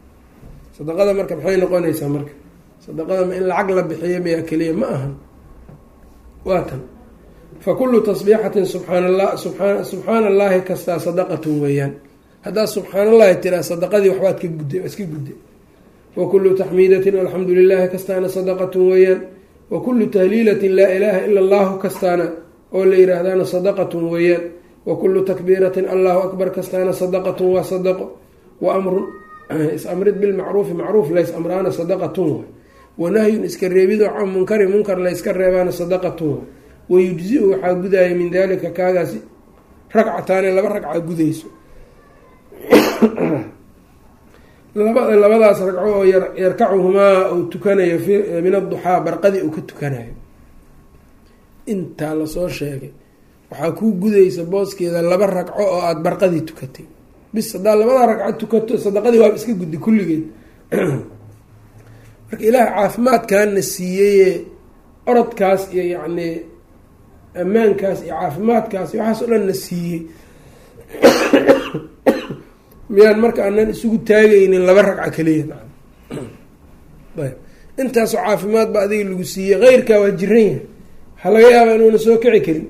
sadaqada marka maxay noqonaysaa marka? Sadaqada in lacag la bixiyo mayaa keliya ma ahan. Waa tan. Fa kullu tasbiixatin subxaan allah subaa subxaana allahi kastaa sadaqatun weeyaan. Haddaad subxaan allahi tiraa sadaqadii waxbaad ka gudday iska gudday wa kullu taxmiidatin alxamdu lilahi kastaana sadaqatun weeyaan. Wa kullu tahliilatin laa ilaaha ila allahu kastaana oo la yihaahdana sadaqatun weeyaan. Wa kullu takbiiratin allahu akbar kastaana sadaqatun waa sadaqo. Wa amrun is-amrid bilmacruufi macruuf lays amraana sadaqatun. Wa wanahyun iska reebido can munkari munkar layska reebaana sadaqatun. Wa wayujzi-u waxaa gudaya min dalika kaagaasi ragcataane laba ragca gudayso. Labadaas ragco oo yarkacuhumaa uu tukanayo min aduxaa barqadii uu ka tukanayo intaa la soo sheegay waxaa kuu gudaysa booskeeda laba ragco oo aada barqadii tukatay bis haddaa labada ragco tukato sadaqadii waaba iska guddi kulligeed. Marka ilaaha caafimaadkaana siiyeye orodkaas iyo yacni ammaankaas iyo caafimaadkaas iyo waxaas o dhan na siiyey. Miyaan marka aanan isugu taagaynin laba ragca ayb. Intaasoo caafimaad ba adiga lagu siiyey. Keyrkaa waa jiran yahay. Waxaa laga yaabaa inuuna soo kici karin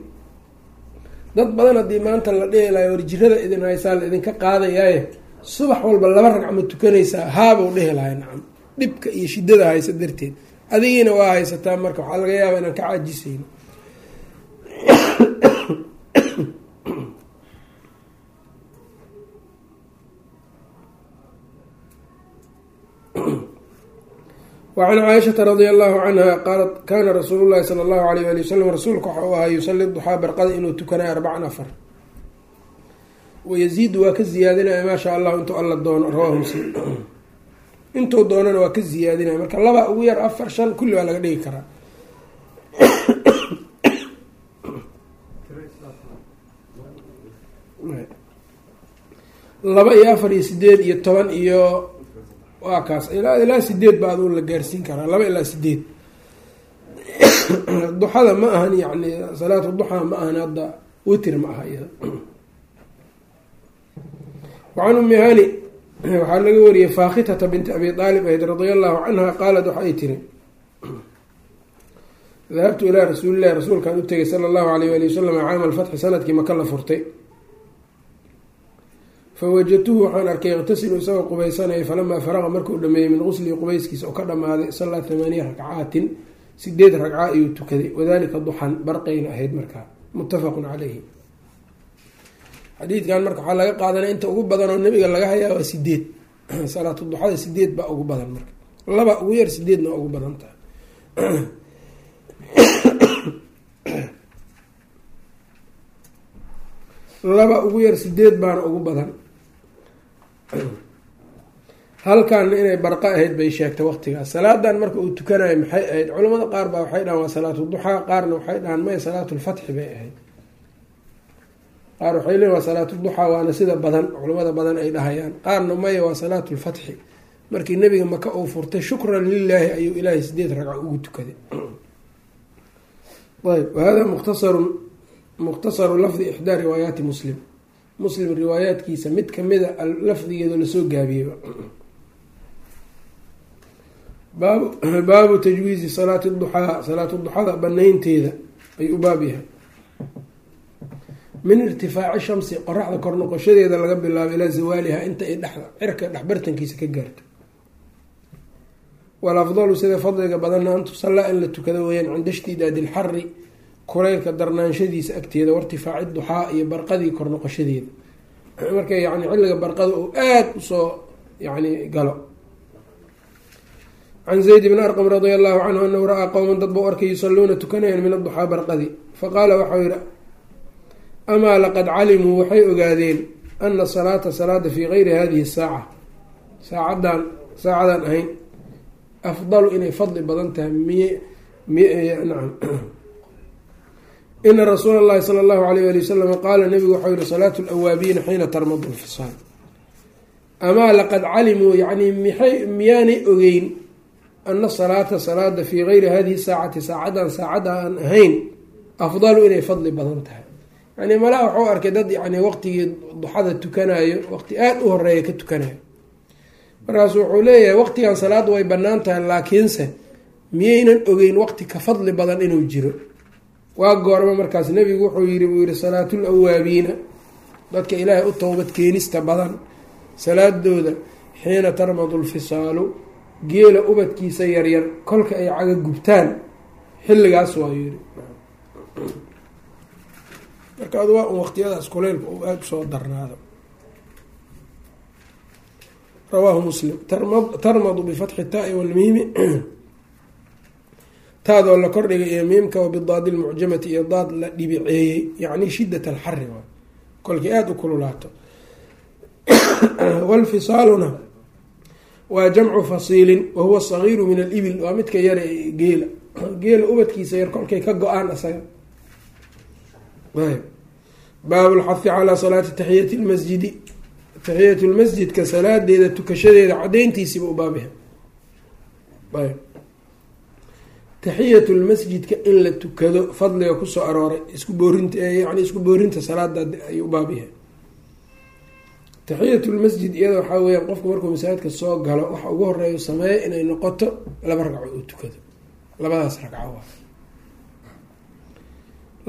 dad badan haddii maanta la dhihi lahay war jirada idin haysaa la idinka qaadayaaye subax walba laba ragca ma tukanaysaa haabuu dhihi lahay nacam. Dhibka iyo shidada haysa darteed. Adigiina waa haysataa marka waxaa laga yaabaa inaan ka caajisayno wacan caaishata radia allahu canha qaalat kaana rasuulu llahi sala allahu alayh ali wasalam rasuulka waxa uu ahaa yusali duxaa barqada inuu tukanayo arbacan afar wayaziidu waa ka ziyaadinaya maa shaa allahu intuu alla doono rawahu muslim intuu doonana waa ka ziyaadinaya marka laba ugu yar afar shan kulli waa laga dhigi karaa laba iyo afar iyo sideed iyo toban iyo waa kaas. Ilaa ilaa sideed ba aduu la gaarsiin karaa. Laba ilaa sideed. Duxada ma ahan yani salaatu duxaa ma ahan hadda witr ma aha iyada. Wacan hani waxaa laga wariyey faakitata binti abi aalib ahayd radia allahu canha qaalat waxay tiri dahabtu ilaa rasuulillahi rasuulkaan u tegay sala allahu alayh ali wasalam caama alfatxi sannadkii maka la furtay fawajadtuhu waxaan arkay yaqtasilu isagoo qubaysanaya falamaa faraqa markuu dhameeyey min quslihi qubayskiisa oo ka dhamaaday sallaa thamaaniya ragcaatin sideed ragca ayuu tukaday wadalika duxan barqayna ahayd markaa muttafaqun caleyhi xadiidkan marka waxaa laga qaadanaya inta ugu badan oo nabiga laga hayaa waa sideed salaatu duxada sideed baa ugu badan marka laba ugu yar sideedna ugu badan tahay laba ugu yar sideed baana ugu badan halkaana inay barqa ahayd bay sheegtay waqtigaas salaadan marka uu tukanayo maxay ahayd? Culamada qaar baa waxay dhahaan waa salaatu duxaa qaarna waxay dhahaan maya salaatu lfatxi bay ahayd. Qaar waxay leeyiin waa salaatu duxaa waana sida badan culamada badan ay dhahayaan. Qaarna maya waa salaatu lfatxi markii nebiga maka uu furtay shukran lilaahi ayuu ilaahay sideed ragca ugu tukaday. Ayb wahada mukhtasarun mukhtasaru lafdi ixdaa riwaayaati muslim muslim riwaayaadkiisa mid kamida lafdigeeda la soo gaabiyeyba baabu tajwiizi salaati duxaa salaatu duxada banaynteeda ay u baab yahay. Min irtifaaci shamsi qoraxda kor noqoshadeeda laga bilaabo ilaa zawaaliha inta ay dhex cirka dhexbartankiisa ka gaarto. Walafdalu sida fadliga badanna an tusallaa in la tukado weyaan cinda ishtidaadi ilxari kulaylka darnaanshadiisa agteeda wairtifaaci duxaa iyo barqadii kor noqoshadeeda. Markay yani xilliga barqada uu aada u soo yani galo. Can zayd bni arqam radia allahu canhu anahu ra'aa qowman dad bau arkay yusaluuna tukanayaan min aduxaa barqadii faqaala waxau yihi amaa laqad calimuu? Waxay ogaadeen ana salaata salaada fii gayri hadihi saaca. Saacadan saacadan ahayn afdalu inay fadli badan tahay miy nacam ina rasuula allahi sala allahu alayh ali wasalam qaala nabigu waxau yihi salaatu lawaabiina xiina tarmadu lfisaal amaa laqad calimuu yani mixay miyaanay ogeyn ana salaata salaada fii gayri hadihi saacati saacadan saacadda aan ahayn afdalu inay fadli badan tahay yani malaa waxuu arkay dad yani waqtigii duxada tukanayo waqti aada u horreeya ka tukanayo markaasu wuxuu leeyahay waqtigan salaadda way bannaan tahay laakiinse miyaynan ogeyn waqti ka fadli badan inuu jiro waa goorma markaas nebigu wuxuu yiri uu yihi salaatul awaabiina. Dadka ilaahay u towbad keenista badan salaadooda xiina tarmadu lfisaalu geela ubadkiisa yaryar kolka ay caga gubtaan xilligaas waa yiri marka ad waa un waqtiyadaas kuleylka uu aada u soo darnaado. Rawaahu muslim. Tarmadu bifatxi taai walmiimi taadoo la kordhigay iyo miimka wa bidaadi lmucjamati iyo daad la dhibiceeyey yacni shidat alxari waa. Kolkii aada u kululaato. Walfisaaluna waa jamcu fasiilin wahuwa sagiiru min alibil waa midka yar ee geela. Geela ubadkiisa yar kolkay ka go'aan asaga. Baabu lxahi calaa salaati taxiyati lmasjidi taxiyat lmasjidka salaadeeda tukashadeeda cadayntiisiiba u baabiha taxiyat lmasjidka in la tukado fadliga ku soo arooray isku boorinta yani isku boorinta salaada ay u baabiha taxiyat lmasjid iyada waxaa weya qofku markuu masaajidka soo galo waxa ugu horreeya sameeya inay noqoto laba ragco uu tukado. Labadaas ragco waa.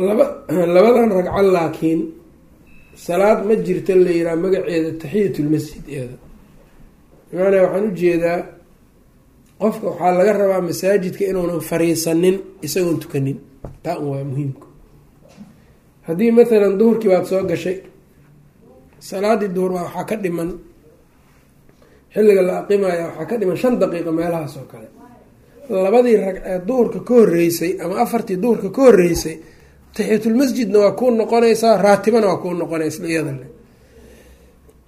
Laba labadan ragco laakiin salaad ma jirta la yihaha magaceeda taxiyat lmasjid iyada. Bimaanaa waxaan u jeedaa qofka waxaa laga rabaa masaajidka inuunan fariisanin isagoon tukanin. Taa un waa muhiimka. Haddii mathalan duhurkii baad soo gashay salaadii duhur baa waxaa ka dhiman xilliga la aqimaya waxaa ka dhiman shan daqiiqa meelahaas oo kale. Labadii ragcee duhurka ka horeysay ama afartii duhurka ka horeysay taxiyatulmasjidna waa kuu noqonaysaa raatibana waa kuu noqonaysa iyadale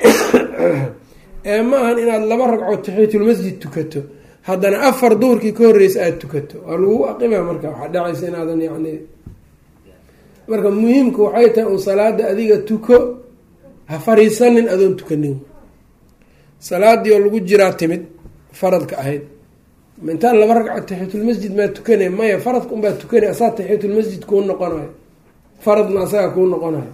ee ma ahan inaad laba ragcoo taxiyatulmasjid tukato haddana afar duhurkii ka horreysa aada tukato. Waa lagu aqima marka waxaa dhacaysa inaadan yani marka muhiimku waxay tahay un salaada adiga tuko ha fariisanin adoon tukanin. Salaadii oo lagu jiraa timid faradka ahayd. Intaan laba ragca taxiyatulmasjid maa tukanay? Maya faradka unbaa tukanay asaa taxiyatulmasjid kuu noqonayo faradna asagaa kuu noqonayo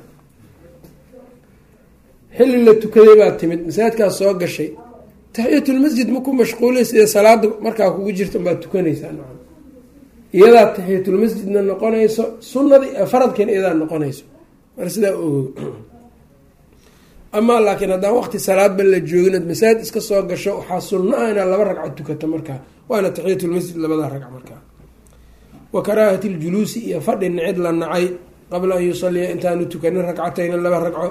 xilli la tukaday baa timid masaajidkaas soo gashay taxiyatulmasjid ma ku mashquulaysa iyo salaada markaa kugu jirta unbaad tukanaysaa nacam iyadaa taxiyatulmasjidna noqonayso sunadii faradkiina iyadaa noqonayso mar sidaa ogo amaa laakiin haddaan waqti salaadba la joogin ad masaajid iska soo gasho waxaa sunno ah inaad laba ragco tukato markaa waana taxiyatulmasjid labada ragc markaa wa karaahati ljuluusi iyo fadhi nicid la nacay qabla an yusaliya intaanu tukanin ragcatayna laba ragco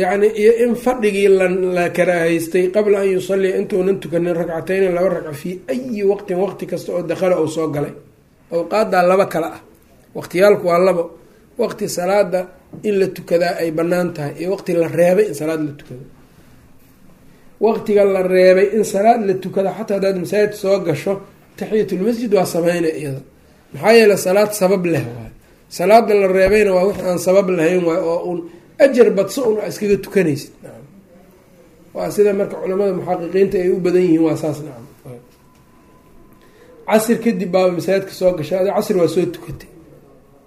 yacni iyo in fadhigii la karaahaystay qabla an yusaliya intuunan tukanin ragcatayna laba ragco fii ayi waqtin waqti kasta oo dakhala uu soo galay. Awqaadaa laba kale ah. Waqtiyaalku waa labo. Waqti salaada in la tukadaa ay bannaan tahay iyo waqti la reebay in salaad la tukado. Waqtiga la reebay in salaad la tukada xataa haddaad masaajid soo gasho taxiyatulmasjid waa sameyna iyada. Maxaa yeele salaad sabab leh waay. Salaada la reebayna waa wix aan sabab lahayn waay oo uun ajar badso un iskaga tukanaysid. Waa sida marka culamada muxaqiqiinta ay u badan yihiin waa saas nacam casir kadib baaba masaajidka soo gashay adi casr waa soo tukatay.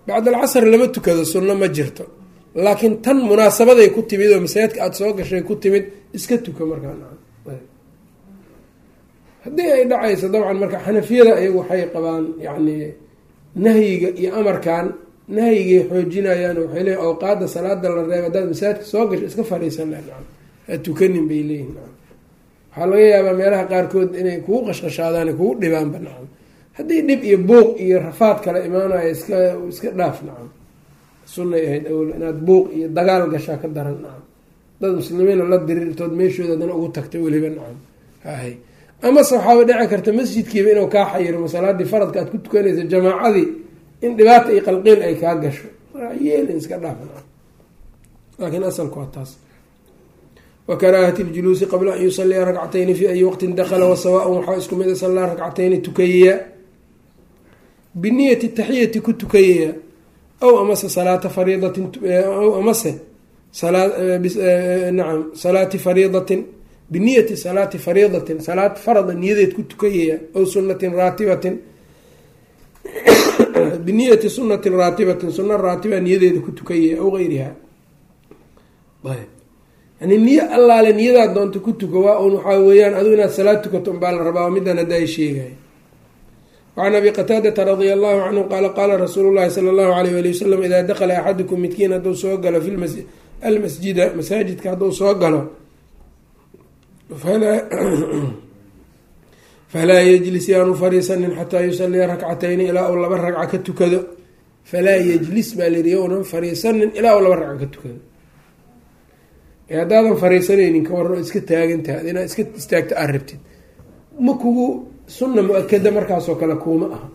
Bacd alcasr lama tukado sunno ma jirto. Laakiin tan munaasabaday ku timid oo masaajidka aada soo gashay ku timid iska tuka markaa nacam haddii ay dhacayso dabcan marka xanafiyada ayagu waxay qabaan yacni nahyiga iyo amarkan nahyigay xoojinayaan waxay leeyiin awqaada salaada la reeba haddaad masaajidka soo gasho iska fadhiisan leh nacam. Ha tukanin bay leeyihiin waxaa laga yaabaa meelaha qaarkood inay kugu qashqashaadaan kugu dhibaanba nacam. Haddii dhib iyo buuq iyo rafaad kala imaanayo iska iska dhaaf nacam. Sunnay ahayd awlo inaad buuq iyo dagaal gashaa ka daran nacam. Dad muslimiina la diriirtood meeshooda adana ugu tagtay weliba nacam. Hahay amase waxaaba dhici karta masjidkiiba inuu kaa xayirmo salaadii faradka aad ku tukanaysa jamaacadii in dhibaata iyo qalqiil ay kaa gasho yeelin iska dhaaf laakiin asalku waa taas. Wa karaahati ljuluusi qabla an yusaliya rakcatayni fi ayi waqtin dakala wasawaan waxaa isku mid a sallaa rakcatayni tukayaya biniyati taxiyati ku tukayaya aw amase salaata fariidatin aw amase nacam salaati fariidatin biniyati salaati fariidatin salaad farada niyadeed ku tukayaya aw sunatin raatibatin biniyati sunatin raatibatin suna raatiba niyadeeda ku tukayaya aw gayriha. Ayb. Yani niyo allaale niyadaa doonta ku tuka waa un waxaa weeyaan adigu inaad salaad tukato unbaa la rabaa midaan hadda ay sheegay. Wacan abi qataadata radia allahu canhu qaala qaala rasuulu llahi sala allahu alayh wali wasalam idaa dakala axadukum midkiin hadduu soo galo fi almasjida masaajidka hadduu soo galo falaa yejlis yaanu fariisanin xataa yusaliya rakcatayni ilaa uu laba ragca ka tukado falaa yejlis baa layihi younan fariisanin ilaa uu laba ragca ka tukado haddaadan fariisanaynin ka warro iska taagantaha ad inaad iska istaagta aad rabtid ma kugu sunna mu'akada markaasoo kale kuuma aha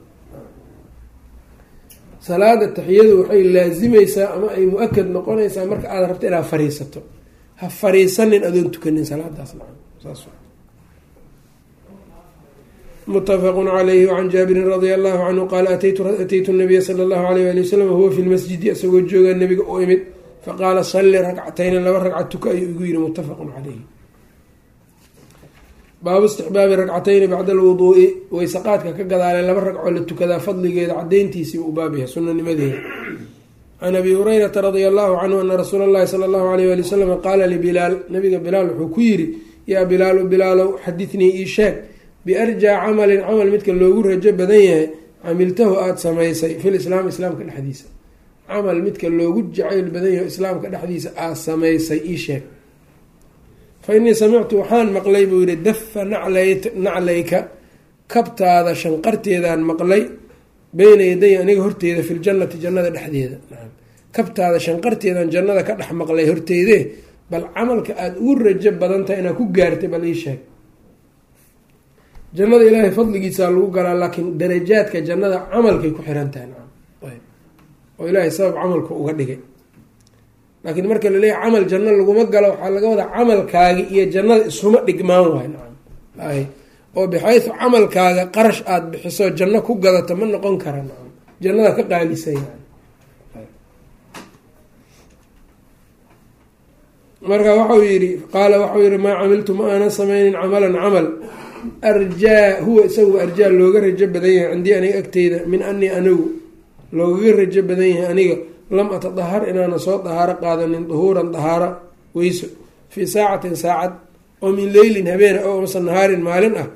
salaada taxiyadu waxay laasimeysaa ama ay mu'akad noqonaysaa marka aad rabto inaad fariisato ha fariisanin adoon tukanin salaadaas naca saas mutafaqu calayhi wacan jaabirin radia allahu canhu qaala ataytu nabiya sala allahu alayh ali wasalam wahuwa fi lmasjidi isagoo joogaa nabiga u imid faqaala salli rakcatayni laba ragca tuka ayuu igu yihi muttafaqun caleyhi baabu istixbaabi ragcatayni bacda alwuduui waysaqaadka ka gadaalee laba ragcoo la tukadaa fadligeeda cadayntiisiiba u baab sunanimadeeda can abi hurayrata radia allahu canhu ana rasuula allahi sala allahu alayh ali wasalam qaala libilaal nabiga bilaal wuxuu ku yidhi yaa bilaalu bilaalow xadithnii ii sheeg biarjaa camalin camal midka loogu rajo badan yahay camiltahu aada samaysay fil islaam islaamka dhexdiisa camal midka loogu jacayl badan yahay islaamka dhexdiisa aada samaysay ii sheeg. fa innii samictu waxaan maqlay buu yihi dafa naclayka kabtaada shanqarteedaan maqlay beyna yaday aniga horteeda filjannati jannada dhexdeeda kabtaada shanqarteedaan jannada ka dhex maqlay horteedee bal camalka aada ugu rajo badantahay inaad ku gaartay bal ii sheeg jannada ilaahay fadligiisaa lagu galaa laakiin darajaadka jannada camalkay ku xiran tahay oo ilaahay sabab camalka uga dhigay. Laakiin marka laleeyahy camal janno laguma galo waxaa laga wadaa camalkaagi iyo jannada isuma dhigmaan waay. Nacam oo bixaysu camalkaaga qarash aada bixiso janno ku gadato ma noqon kara. Nacam jannada ka qaalisan yani marka waxau yidhi qaala waxau yihi maa camiltu ma aanan sameynin camalan camal arjaa huwa isagu arjaa looga rajo badan yahay. Cindii aniga agteyda min anii anigu loogaga rajo badan yahay aniga lam atadahar inaana soo dahaaro qaadanin duhuuran dahaaro weyso fii saacatin saacad oo min leylin habeena oo mase nahaarin maalin ah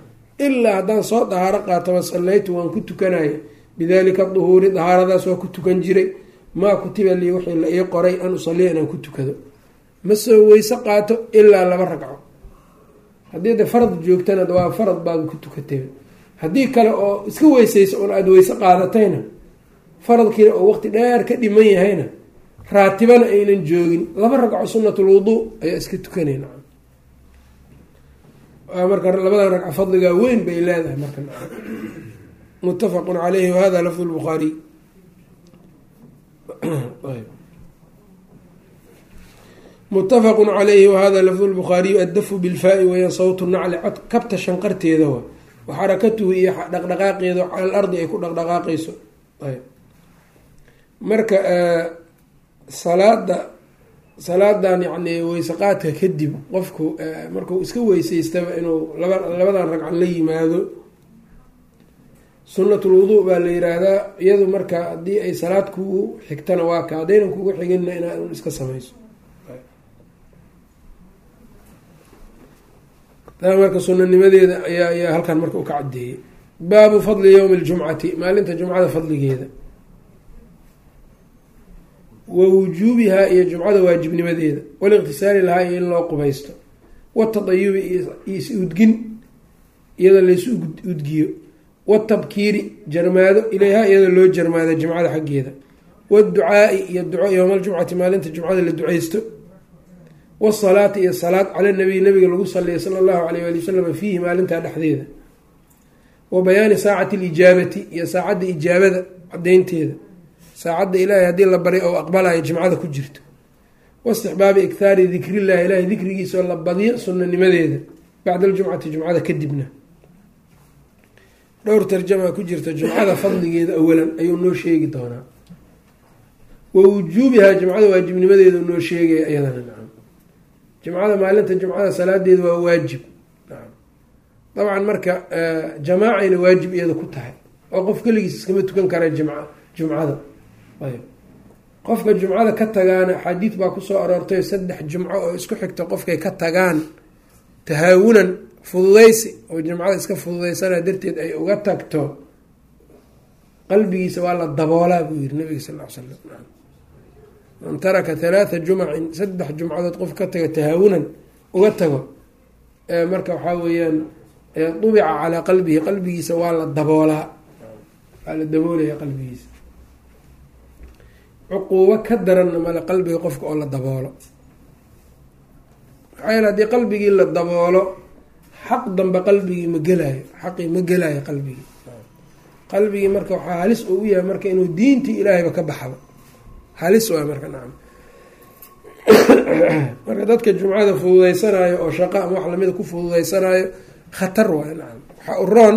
ilaa haddaan soo dahaaro qaataba sallaytu waan ku tukanaya bidalika duhuuri dahaaradaas waa ku tukan jiray. Maa kutiba lii wixii la ii qoray an usaliya inaan ku tukado. Ma soo weyse qaato ilaa laba ragco haddii de farad joogtana waa farad baad ku tukatay. Haddii kale oo iska weysaysa un aada weyse qaadatayna faradkiina oo waqti dheer ka dhiman yahayna raatibana aynan joogin. Laba ragco sunatul wuduu ayaa iska tukanay nacam. Marka labadan ragco fadligaa weyn bay leedahay marka nacam. Muttafaqun caleyhi wahada lafdu lbukhaariy muttafaqun calayhi wahada lafdu lbukhaariyu addafu bilfaa-i weya sawtu nacli cod kabta shanqarteeda wa wa xarakatuhu iyo dhaqdhaqaaqeeda cala al ay ku dhaqdhaqaaqayso. Marka salaada salaadan yacni weysaqaadka kadib qofku markuu iska weysaystaba inuu laba labadan ragcan la yimaado sunnatul wuduu baa la yiraahdaa iyadu marka haddii ay salaad kugu xigtana waa ka haddaynan kugu xiginna inaad un iska samayso taa marka sunanimadeeda ayaa ayaa halkan marka u ka caddeeyey baabu fadli yowmi ljumcati maalinta jumcada fadligeeda. Wa wujuubihaa iyo jumcada waajibnimadeeda. Waliqtisaali lahaa iyo in loo qubaysto. Watadayubi iyo is-udgin iyada laysu udgiyo. Watabkiiri jarmaado ilayhaa iyada loo jarmaado jimcada xaggeeda. Wاducaai iyo duco yowma aljumcati maalinta jumcada la duceysto wsalaati iyo salaad cala nabiy nabiga lagu saliya sala allahu alayh ali wasalam fiihi maalintaa dhexdeeda. Wa bayaani saacati alijaabati iyo saacadda ijaabada cadeynteeda saacadda ilaahay haddii la baray oo aqbalayo jimcada ku jirto. Waistixbaabi ikhaari dikrillahi ilahay dikrigiisa oo la badiyo sunanimadeeda bacda aljumcati jumcada kadibna. Dhowr tarjamaa ku jirta jumcada fadligeeda awalan ayuu noo sheegi doonaa. Wa wujuubihaa jumcada waajibnimadeeda noo sheegaya iyadana nacam jumcada maalinta jumcada salaadeeda waa waajib. Dabcan marka jamaacayna waajib iyada ku tahay. Oo qof keligiis iskama tukan kara jimca jumcada. Ayb qofka jumcada ka tagaana axaadiid baa ku soo aroortay saddex jumco oo isku xigta qofkay ka tagaan tahaawunan fududaysi oo jumcada iska fududaysana darteed ay uga tagto qalbigiisa waa la daboolaa buu yiri nabiga sal l slam man taraka halaatha jumacin saddex jumcadood qof ka taga tahaawunan uga tago marka waxaa weeyaan dubica calaa qalbihi qalbigiisa waa la daboolaa. Waa la daboolaya qalbigiisa. Cuquubo ka daranna male qalbiga qofka oo la daboolo. Maxaa yeele haddii qalbigii la daboolo xaq dambe qalbigii ma gelaayo xaqii ma gelaayo qalbigii. Qalbigii marka waxaa halis uu u yahay marka inuu diintii ilaahayba ka baxdo halis waay marka nacam marka dadka jumcada fududeysanayo oo shaqo ama wax lamida ku fududeysanayo khatar waay nacam waxaa u roon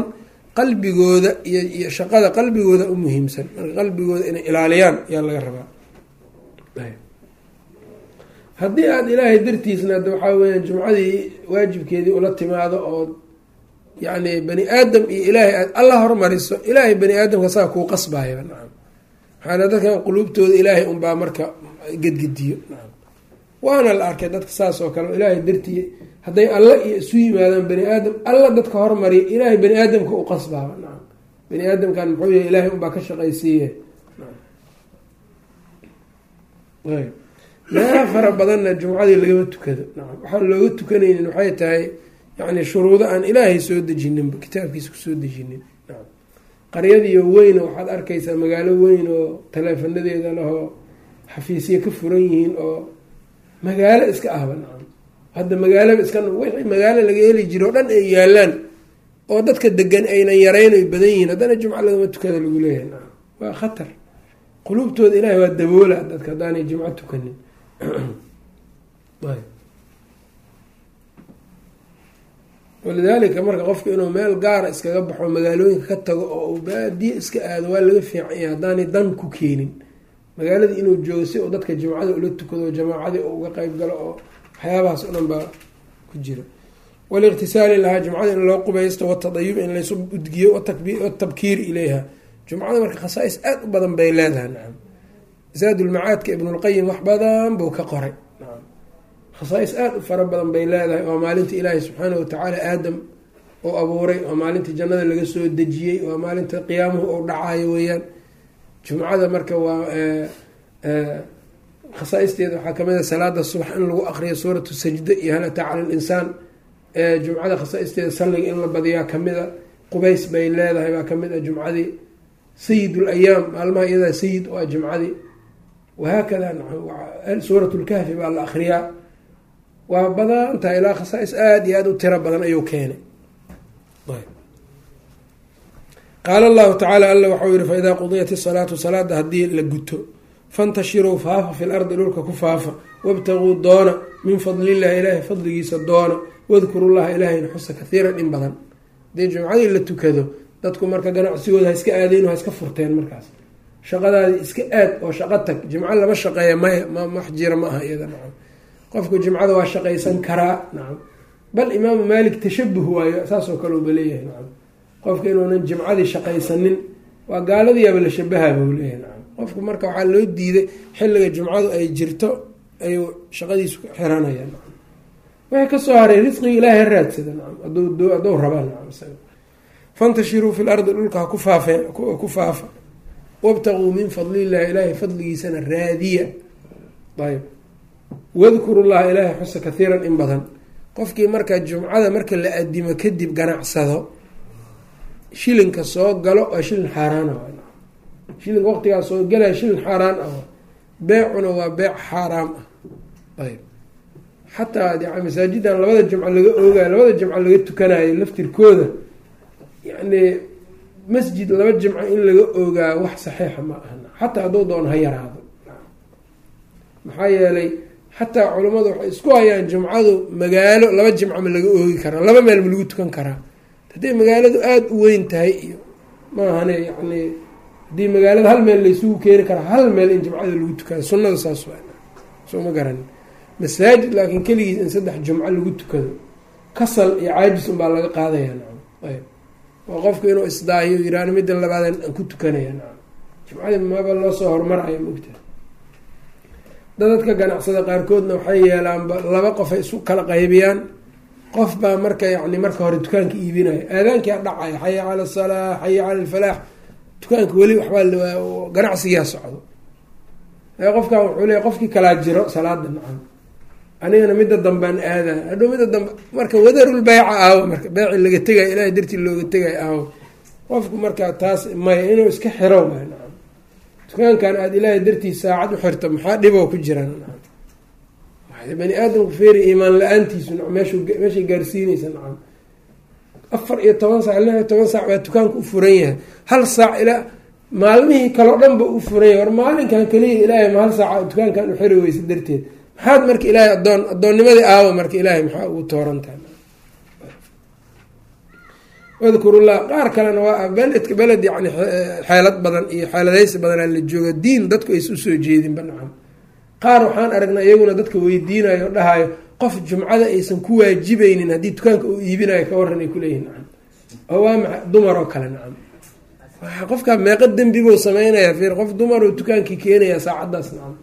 qalbigooda iyo iyo shaqada qalbigooda u muhiimsan. Marka qalbigooda inay ilaaliyaan ayaa laga rabaa. Haddii aada ilaahay dartiisna ada waxaa weyaan jumcadii waajibkeedii ula timaado oo yacni bani aadam iyo ilaahay aad alla hormariso ilaahay bani aadamka saa kuu qasbayaba nacam maxaana dadkan quluubtooda ilaahay unbaa marka gedgediyo. Waana la arkay dadka saas oo kale ilaahay dartii hadday alla iyo isu yimaadaan bani aadam alla dadka hormariya ilaahay bani aadamka u qasbaaba. Nacam bani aadamkan muxuu yahay ilaahay unbaa ka shaqaysiiye. Meelo fara badanna jumcadii lagama tukado. Nacam waxaan looga tukanaynin waxay tahay yani shuruudo aan ilaahay soo dejininba kitaabkiisa ku soo dejinin nacam qaryadiiyo weyn waxaad arkaysaa magaalo weyn oo taleefanadeeda lahoo xafiisya ka furan yihiin oo magaalo iska ahba. Nacam hadda magaalaba iska wixii magaalo laga heli jiro o dhan ay yaalaan oo dadka degan aynan yareyn ay badan yihiin haddana jumco lagama tukada lagu leeyahay. Nacam waa khatar. Quluubtooda ilaahay waa daboola dadka haddaanay jimco tukanin walidaalika marka qofka inuu meel gaara iskaga baxo magaalooyinka ka tago oo uu baadiye iska aado waa laga fiicanya haddaanay dan ku keenin. Magaaladii inuu joogo si uu dadka jimcada ula tukado jamaacadii uu uga qeyb galo oo waxyaabahaas o dhan baa ku jira. Waliqtisaali lahaa jumcada in loo qubaysto watadayub in laysu udgiyo watabkiir ileyha jumcada marka khasaa-is aada u badan bay leedahay nacam zaadulmacaadka ibnulqayim wax badan buu ka qoray khasaa-is aada u fara badan bay leedahay waa maalinta ilaahi subxaanahu watacaala aadam uu abuuray waa maalinta jannada laga soo dejiyey waa maalinta qiyaamuhu uu dhacayo weeyaan. Jumcada marka waa khasaa-isteeda waxaa ka mid a salaada subax in lagu aqriyo suuratu sajda iyo hal ataa cala linsaan jumcada khasaa-isteeda salliga in la badiyaa ka mid a qubays bay leedahay baa ka mid a jumcadii sayid layaam maalmaha iyadaa sayid oo ah jimcadii wahaakada suurat lkahfi baa la akriyaa waa badantaha ilaa khasaa-is aada iyo aada u tiro badan ayuu keenay. Qaala allahu tacaala alla waxau yihi faidaa qudiyat isalaatu salaada haddii la guto fantashiruu faafa fi lardi dhulka ku faafa wabtaguu doona min fadlillahi ilaahay fadligiisa doona wadkurullaha ilaahayna xusa kathiiran in badan. Hadii jumcadii la tukado dadku marka ganacsigooda ha iska aadeen ha iska furteen markaas. Shaqadaadii iska aad oo shaqo tag. Jimco lama shaqeeya maya ma wax jira ma aha iyada qofku jimcada waa shaqaysan karaa. Nacam bal imaamu maalik tashabuh waayo saasoo kale uba leeyahay nacam qofka inuunan jimcadii shaqaysanin waa gaaladiyaaba la shabahaaba u leeyahay nacam qofku marka waxaa loo diiday xilliga jumcadu ay jirto ayuu shaqadiisu xiranaya nacam wixii ka soo haray risqiga ilaahay ha raadsada nacam hadduu rabaa nacam fantashiruu fi lardi dhulka ha ku faafeen ku faafa. Wabtaguu min fadlillahi ilaahay fadligiisana raadiya. Ayb wadkuru llaha ilaahay xusa kathiiran in badan. Qofkii marka jumcada marka la adimo kadib ganacsado shilinka soo galo waa shilin xaaraana shilinka waqtigaas soo gelaya shilin xaaraan ah. Beecuna waa beec xaaraam ah. Ayb xataa yani masaajidan labada jimco laga oogayo labada jimco laga tukanayo laftirkooda yani masjid laba jimco in laga oogaa wax saxiixa ma aha xataa hadduu doon ha yaraado. Maxaa yeelay xataa culammadu waxay isku hayaan jumcadu magaalo laba jimco ma laga oogi karaa laba meel ma lagu tukan karaa. Hadday magaaladu aada u weyn tahay iyo maahane yani haddii magaalada hal meel laysugu keeni karaa hal meel in jimcada lagu tukado sunnada saas soo ma garan masaajid laakiin keligiis in saddex jumco lagu tukado kasal iyo caajis unbaa laga qaadaya nacam ayb waa qofku inuu isdaayo yiraan middan labaadan aan ku tukanaya nacam jimcadii maba loo soo hormarayo maogta dadadka ganacsada qaarkoodna waxay yeelaanba laba qofay isu kala qaybiyaan. Qof baa marka yani marka hore dukaanka iibinaya aadaankia dhacaya xaya cala asalaa xaya cala alfalaax dukaanka weli waxbaa ganacsigaa socdo. Qofkan wuxuu leeya qofkii kalaa jiro salaada nacam anigana midda dambaan aadaya hadhow midda dambe marka wadarul beyca aawo marka beeci laga tegayo ilahay dartii looga tegayo aawo. Qofku marka taas maya inuu iska xiro dukaankan aada ilaahay dartii saacad u xirto maxaa dhiboo ku jiraan bani aadamku feeri iimaan la'aantiisu meeshay gaarsiinaysa nacam afar iyo toban saac lix iyo toban saac baa dukaanka u furan yahay. Hal saac ilaa maalmihii kaleo dhan ba u furan yahay. War maalinkan keliya ilaahay ma hal saaca dukaankan u xiri weysa darteed. Maxaad marka ilaahay adoon addoonnimadii aawa marka ilaahay maxaa ugu toorantaha wadkurullah qaar kalena waa beledka beled yani xeelad badan iyo xeeladaysi badanaa la jooga. Diin dadku aysa u soo jeedinba nacam. Qaar waxaan aragnaa iyaguna dadka weydiinayo dhahayo qof jumcada aysan ku waajibeynin haddii dukaanka uu iibinayo ka waran ay kuleeyihin nacam. Oo waa maa dumar oo kale nacam. Qofkaa meeqa dembibuu sameynaya fiir qof dumaruu dukaankii keenaya saacaddaas nacam.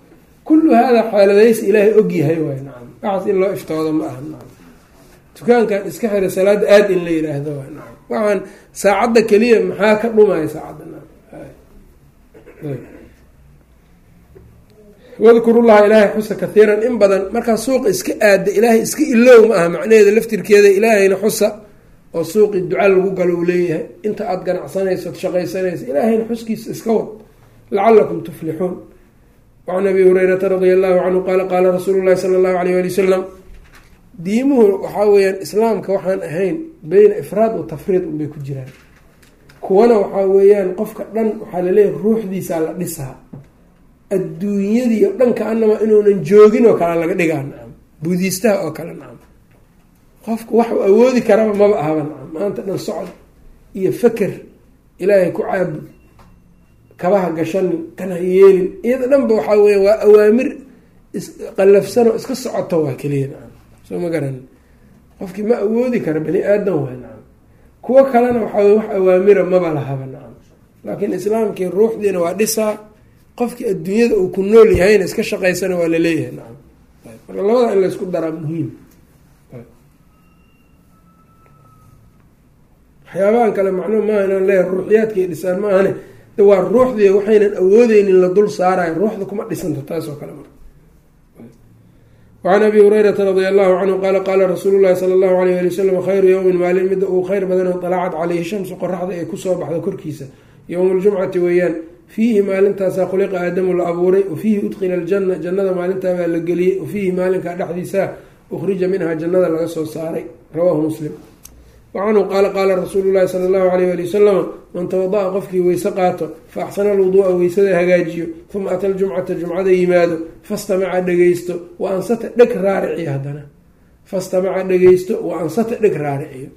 Kullu haadaa xeeladaysi ilaahay ogyahay waay nacam. Waxaas in loo iftoodo ma aha nacam. Dukaankan iska xira salaada aada in la yiraahdo waay nacam waxaan saacadda keliya maxaa ka dhumaya saacadda wadkurullaha ilaahay xusa kathiiran in badan. Markaa suuqa iska aada ilaahay iska ilow ma aha. Macnaheeda laftirkeeda ilaahayna xusa oo suuqii duca lagu galo uu leeyahay. Inta aada ganacsanayso ad shaqaysanayso ilaahayna xuskiisa iska wad. Lacalakum tuflixuun. Wacan abi hurayrata radia allahu canhu qaala qaala rasuulu llahi sala allahu alayh ali wasalam diimuhu waxaa weeyaan islaamka waxaan ahayn beyna ifraad wa tafriid unbay ku jiraan. Kuwana waxaa weeyaan qofka dhan waxaa la leeyahay ruuxdiisaa la dhisaa. Adduunyadii o dhan ka anama inuunan joogin oo kale laga dhigaa nacam buudiistaha oo kale nacam qofku waxu awoodi karaba maba ahaba nacam maanta dhan socod iyo faker ilaahay ku caabud kabaha gashanin kana yeelin. Iyada dhanba waxaa weya waa awaamir isqallafsanoo iska socoto waa keliya soo ma garan. Qofkii ma awoodi kara bani aadan waa nacam kuwo kalena waxaa wax awaamira maba lahaba nacam laakiin islaamkii ruuxdiina waa dhisaa qofkii adduunyada uu ku nool yahayna iska shaqaysana waa la leeyahay nacam marka labada in laysku daraa muhiim. Waxyaabahan kale macnuu maaha inaan leeyahay ruuxiyaadkay dhisaan maahane de waa ruuxdii waxaynan awoodeynin la dul saarayo ruuxda kuma dhisanto taas oo kale marka wacan abi hurayrata radia allahu canhu qaala qaala rasuulu llahi sala allahu alayh ali wasalam khayru yowmin maalin midda uu kheyr badan oo dalacad caleyhi shamsu qoraxda ay ku soo baxda korkiisa yowmu ljumcati weeyaan fiihi maalintaasaa khuliqa aadamu la abuuray wa fiihi udkhila aljanna jannada maalintaabaa la geliyey wa fiihi maalinkaa dhexdiisaa ukhrija minha jannada laga soo saaray rawaahu muslim wacanhu qaala qaala rasuulu llahi sala allahu alayh ali wasalama man tawada-a qofkii weyse qaato fa axsana alwuduu'a weysada hagaajiyo uma ata ljumcata jumcada yimaado fastamaca dhegeysto wa ansata dheg raariciyo haddana fastamaca dhegeysto wa ansata dheg raariciyo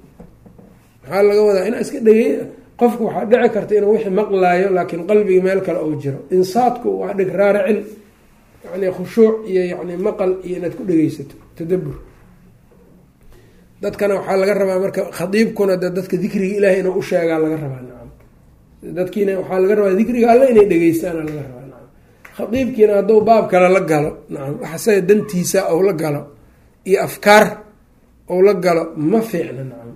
maxaa laga wadaa inaa iska dhegey qofku waxaa dhici karta inuu wixii maqlaayo laakiin qalbiga meel kale ou jiro insaadku waa dheg raaricin yani khushuuc iyo yani maqal iyo inaad ku dhegeysato tadabur dadkana waxaa laga rabaa marka khadiibkuna de dadka dikriga ilaahay inuu usheegaa laga rabaa nacam dadkiina waxaa laga rabaa dikriga alle inay dhegeystaana laga rabaa nacam khadiibkiina hadduu baab kale la galo nacam waxasaga dantiisa ou la galo iyo afkaar ou la galo ma fiicna nacam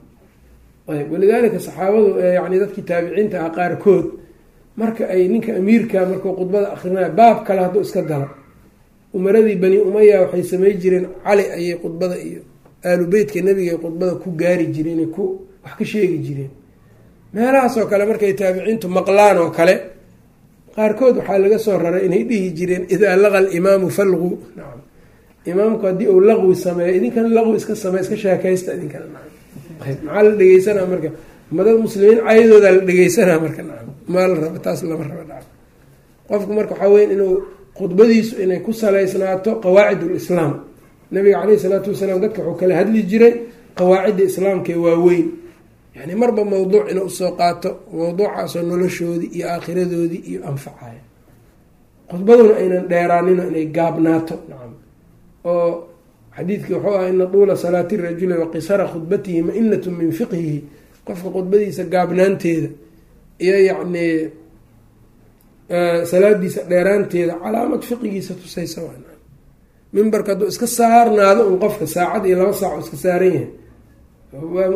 ayb walidaalika saxaabadu yani dadkii taabiciinta ah qaarkood marka ay ninka amiirka markuu khudbada akrinaya baab kale hadduu iska galo. Umaradii bani umaya waxay samey jireen cali ayay khudbada iyo aalu beytka nebiga khudbada ku gaari jireen ku wax ka sheegi jireen. Meelahaasoo kale markay taabiciintu maqlaan oo kale qaarkood waxaa laga soo raray inay dhihi jireen idaa laqa alimaamu falqu nacam imaamku haddii uu laqwi sameeyo idinkana laqwi iska samey iska sheekaysta idinkana nacam maxaa la dhegeysanaa marka? Madad muslimiin cayadooda la dhegeysanaa marka. Nacam maa la raba taas lama raba nacam qofku marka waxaa weya inuu khudbadiisu inay ku saleysnaato qawaacid lislaam nabiga caleyhi salaatu wasalaam dadka wuxuu kala hadli jiray qawaacidda islaamka ee waaweyn. Yani marba mawduuc inuu u soo qaato mawduucaasoo noloshoodii iyo aakhiradoodii iyo anfacaya. Khudbaduna aynan dheeraanino inay gaabnaato nacam oo xadiidkii wuxuu ah ina tuula salaati rajuli wa qisara khudbatihi ma-inatu min fiqhihi. Qofka khudbadiisa gaabnaanteeda iyo yacni salaadiisa dheeraanteeda calaamad fiqigiisa tusaysa mimbarka hadduu iska saarnaado un qofka saacad iyo laba saac iska saaran yahay.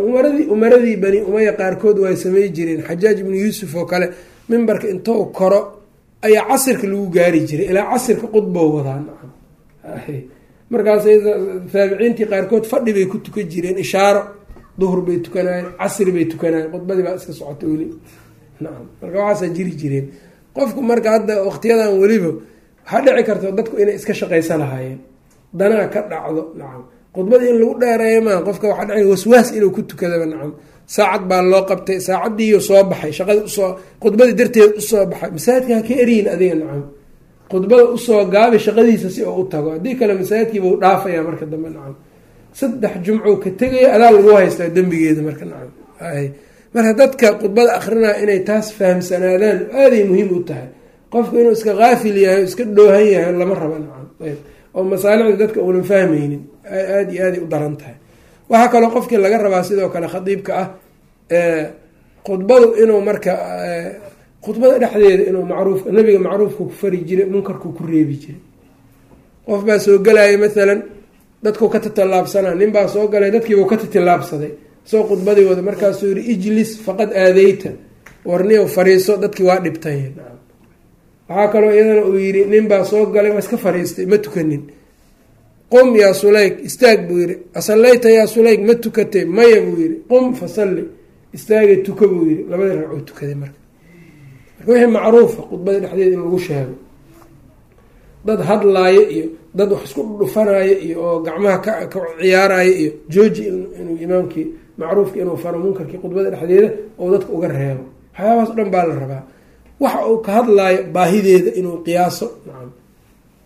Umaradii umaradii bani umaya qaarkood waa samey jireen. Xajaaj ibnu yuusuf oo kale mimbarka intou koro ayaa casirka lagu gaari jiray. Ilaa casirka qudbow wadaa nacam. Markaas taabiciintii qaarkood fadhi bay ku tukan jireen ishaaro. Duhur bay tukanayeen casri bay tukanayeen. Khudbadii baa iska socota weli. Nacam. Marka waxaasaa jiri jireen. Qofku marka hadda waqtiyadan weliba waxaa dhici karta dadku inay iska shaqaysa lahaayeen danaa ka dhacdo nacam. Khudbadii in lagu dheereeyo maa qofka waxaa dhici waswaas inuu ku tukadaba nacam. Saacad baa loo qabtay saacadiiyo soo baxay shaqada u soo khudbadii darteed u soo baxay. Masaajidka ha ka eriyin adiga nacam. Khudbada u soo gaabi shaqadiisa si oo u tago. Haddii kale masaajidkiiba u dhaafaya marka dambe nacam. Saddex jumco ka tegaya adaa lagu haystaa dembigeeda marka nacam. Marka dadka khudbada akrinaya inay taas fahamsanaadaan aaday muhiim u tahay qofku inuu iska kaafil yahay iska dhoohan yahay lama raba nacam oo masaalixda dadka uunan fahmaynin aada iyo aaday u daran tahay. Waxaa kaloo qofkii laga rabaa sidoo kale khadiibka ah khudbadu inuu marka khudbada dhexdeeda inuu macruufka nabiga macruufka ku fari jiray munkarku ku reebi jiray qof baa soo gelaya maalan dadku ka tatallaabsanaa nin baa soo galay dadkiibuu ka tatillaabsaday soo khudbadii wada markaasuu yihi ijlis faqad aadeyta warniyow fariiso dadkii waa dhibtay waxaa kaloo iyadana uu yidhi nin baa soo galay waa iska fariistay ma tukanin. Qum yaa sulayg istaag buu yihi asallayta yaa sulayg ma tukatay maya buu yihi qum fasalli istaagay tuka buu yihi labadii ragcoo tukaday marka. Marka wixii macruufa khudbada dhexdeeda in lagu sheego dad hadlaayo iyo dad wax isku dhufanaayo iyo oo gacmaha ka ciyaarayo iyo jooji inuu imaamkii macruufki inuu faro munkarkii khudbada dhexdeeda oo dadka uga reebo. Waxyaabahaas o dhan baa la rabaa waxa uu ka hadlaayo baahideeda inuu qiyaaso nacam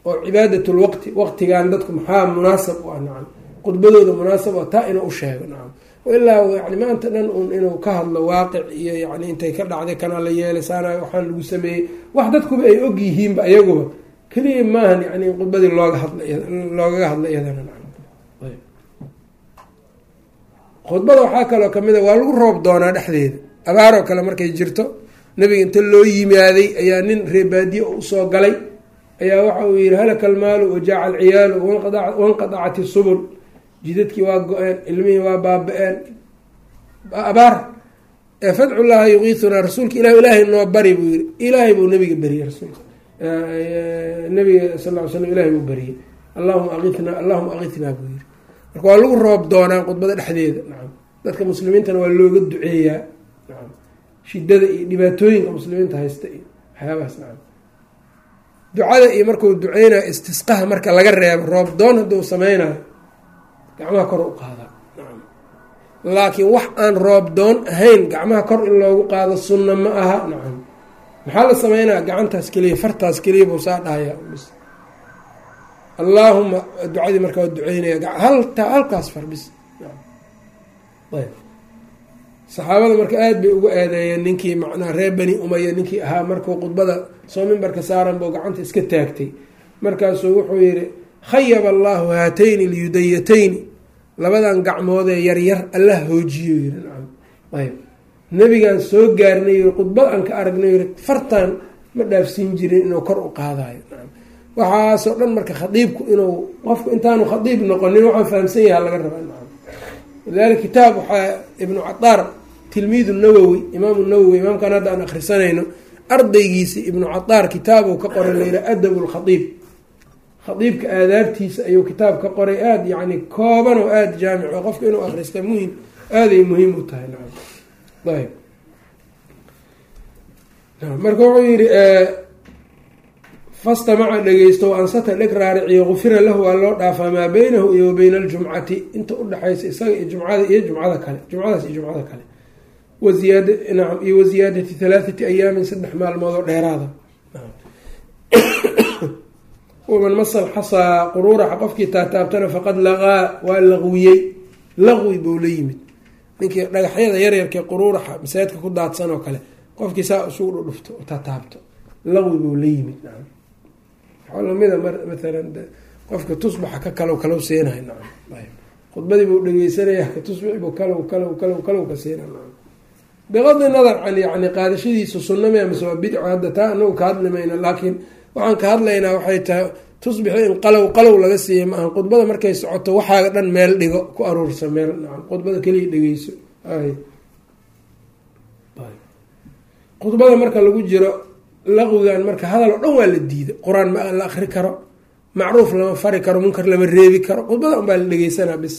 oo cibaadatul waqti waqtigan dadku maxaa munaasab u ah nacam khudbadooda munaasab u ah taa inuu u sheego nacam. Ilaa yani maanta dhan un inuu ka hadlo waaqic iyo yani intay ka dhacday kanaa la yeelay saana waxaan lagu sameeyey. Wax dadkuba ay og yihiinba iyaguba keliya maahan yani in khudbadii looga hadla loogaga hadla iyadana nacam. Khudbada waxaa kaloo ka mid a waa lagu roob doonaa dhexdeeda. Abaaroo kale markay jirto nabiga inta loo yimaaday ayaa nin reebaadiye u soo galay. Ayaa waxa uu yihi halaka almaalu wajaaca alciyaalu wanqadacat isubul jidadkii waa go-een ilmihii waa baaba-een. Abaar fadcu llaha yuqiisunaa rasuulka ilah ilaahay noo bari buu yihi ilaahay buu nabiga beriyey rasuulka. Nabiga sal ly slam ilahay buu beriyey allahuma aitna allahuma akitnaa buu yihi marka waa lagu roob doonaa khudbada dhexdeeda. Nacam dadka muslimiintana waa looga duceeyaa shidada iyo dhibaatooyinka muslimiinta haysta iyo waxyaabahaas nacam ducada iyo markuu duceynayo istisqaha marka laga reebo roob doon hadduu sameynayo gacmaha kor u qaada. Nacam. Laakiin wax aan roob doon ahayn gacmaha kor in loogu qaado sunna ma aha. Nacam. Maxaa la sameynaya gacantaas keliya fartaas keliya buu saa dhahaya allaahuma ducadii markaa duceynaya halta halkaas far bis. Ayb saxaabada marka aada bay uga aadeeyeen ninkii macnaha reer bani umaya ninkii ahaa markuu khudbada soo mimbarka saaran buu gacanta iska taagtay. Markaasuu wuxuu yihi khayaba allahu haatayni lyudayatayni labadan gacmoodee yaryar allah hoojiyo nacam. Ayb nabigaan soo gaarnay khudbad aan ka aragnay yiri fartan ma dhaafsiin jirin inuu kor u qaadayo waxaasoo dhan marka khadiibku inuu qofku intaanu khadiib noqonin waxaa fahamsan yaha laga rabaa. Lidalika kitaab waxaa ibnu cadaar tilmiidu nawowi imaamu nawowi imaamkan hadda aan akhrisanayno ardaygiisi ibnu cadaar kitaabuu ka qoray layidhaha adab lkhadiib khadiibka aadaabtiisa ayuu kitaab ka qoray aada yacni kooban oo aada jaamic oo qofka inuu akhrista muhiim aaday muhiim u tahay. Ayb marka wuxuu yihi fastamaca dhegeysto ansata dheg raariciyo gufira lahu waa loo dhaafaa maa beynahu iyo wa beyna aljumcati. Inta udhexaysa isaga iyo jumcada iyo jumcada kale jumcadaas iyo jumcada kale iyo waziyaadati halaathati ayaamin saddex maalmood oo dheeraada. Waman masal xasaa quruuraxa qofkii taataabtana faqad laqaa waa laqwiyey. Laqwi buu la yimid. Ninkii dhagaxyada yaryarkee quruuraxa masaajidka ku daadsan oo kale qofkii saa isugu dhudhufto oo taataabto. Laqwi buu la yimid lamida maalan qofka tusbaxa ka kalow kalow seenahay nacam. Khudbadii buu dhegeysanaya ka tusbixi buu kalow kalow kalow kalow ka seena biqadi nadar can yani mia mise waa bidco hadda taa anagu ka hadli mayna laakiin waxaan ka hadlaynaa waxay tahay tusbixi in qalow qalow laga siiya ma aha khudbada markay socoto waxaaga dhan meel dhigo ku aruursa meel khudbada keliya dhegeyso khudbada marka lagu jiro laqwigan marka hadal oo dhan waa la diida qur'aan ma la akri karo macruuf lama fari karo munkar lama reebi karo khudbada unbaa la dhegeysanaa bis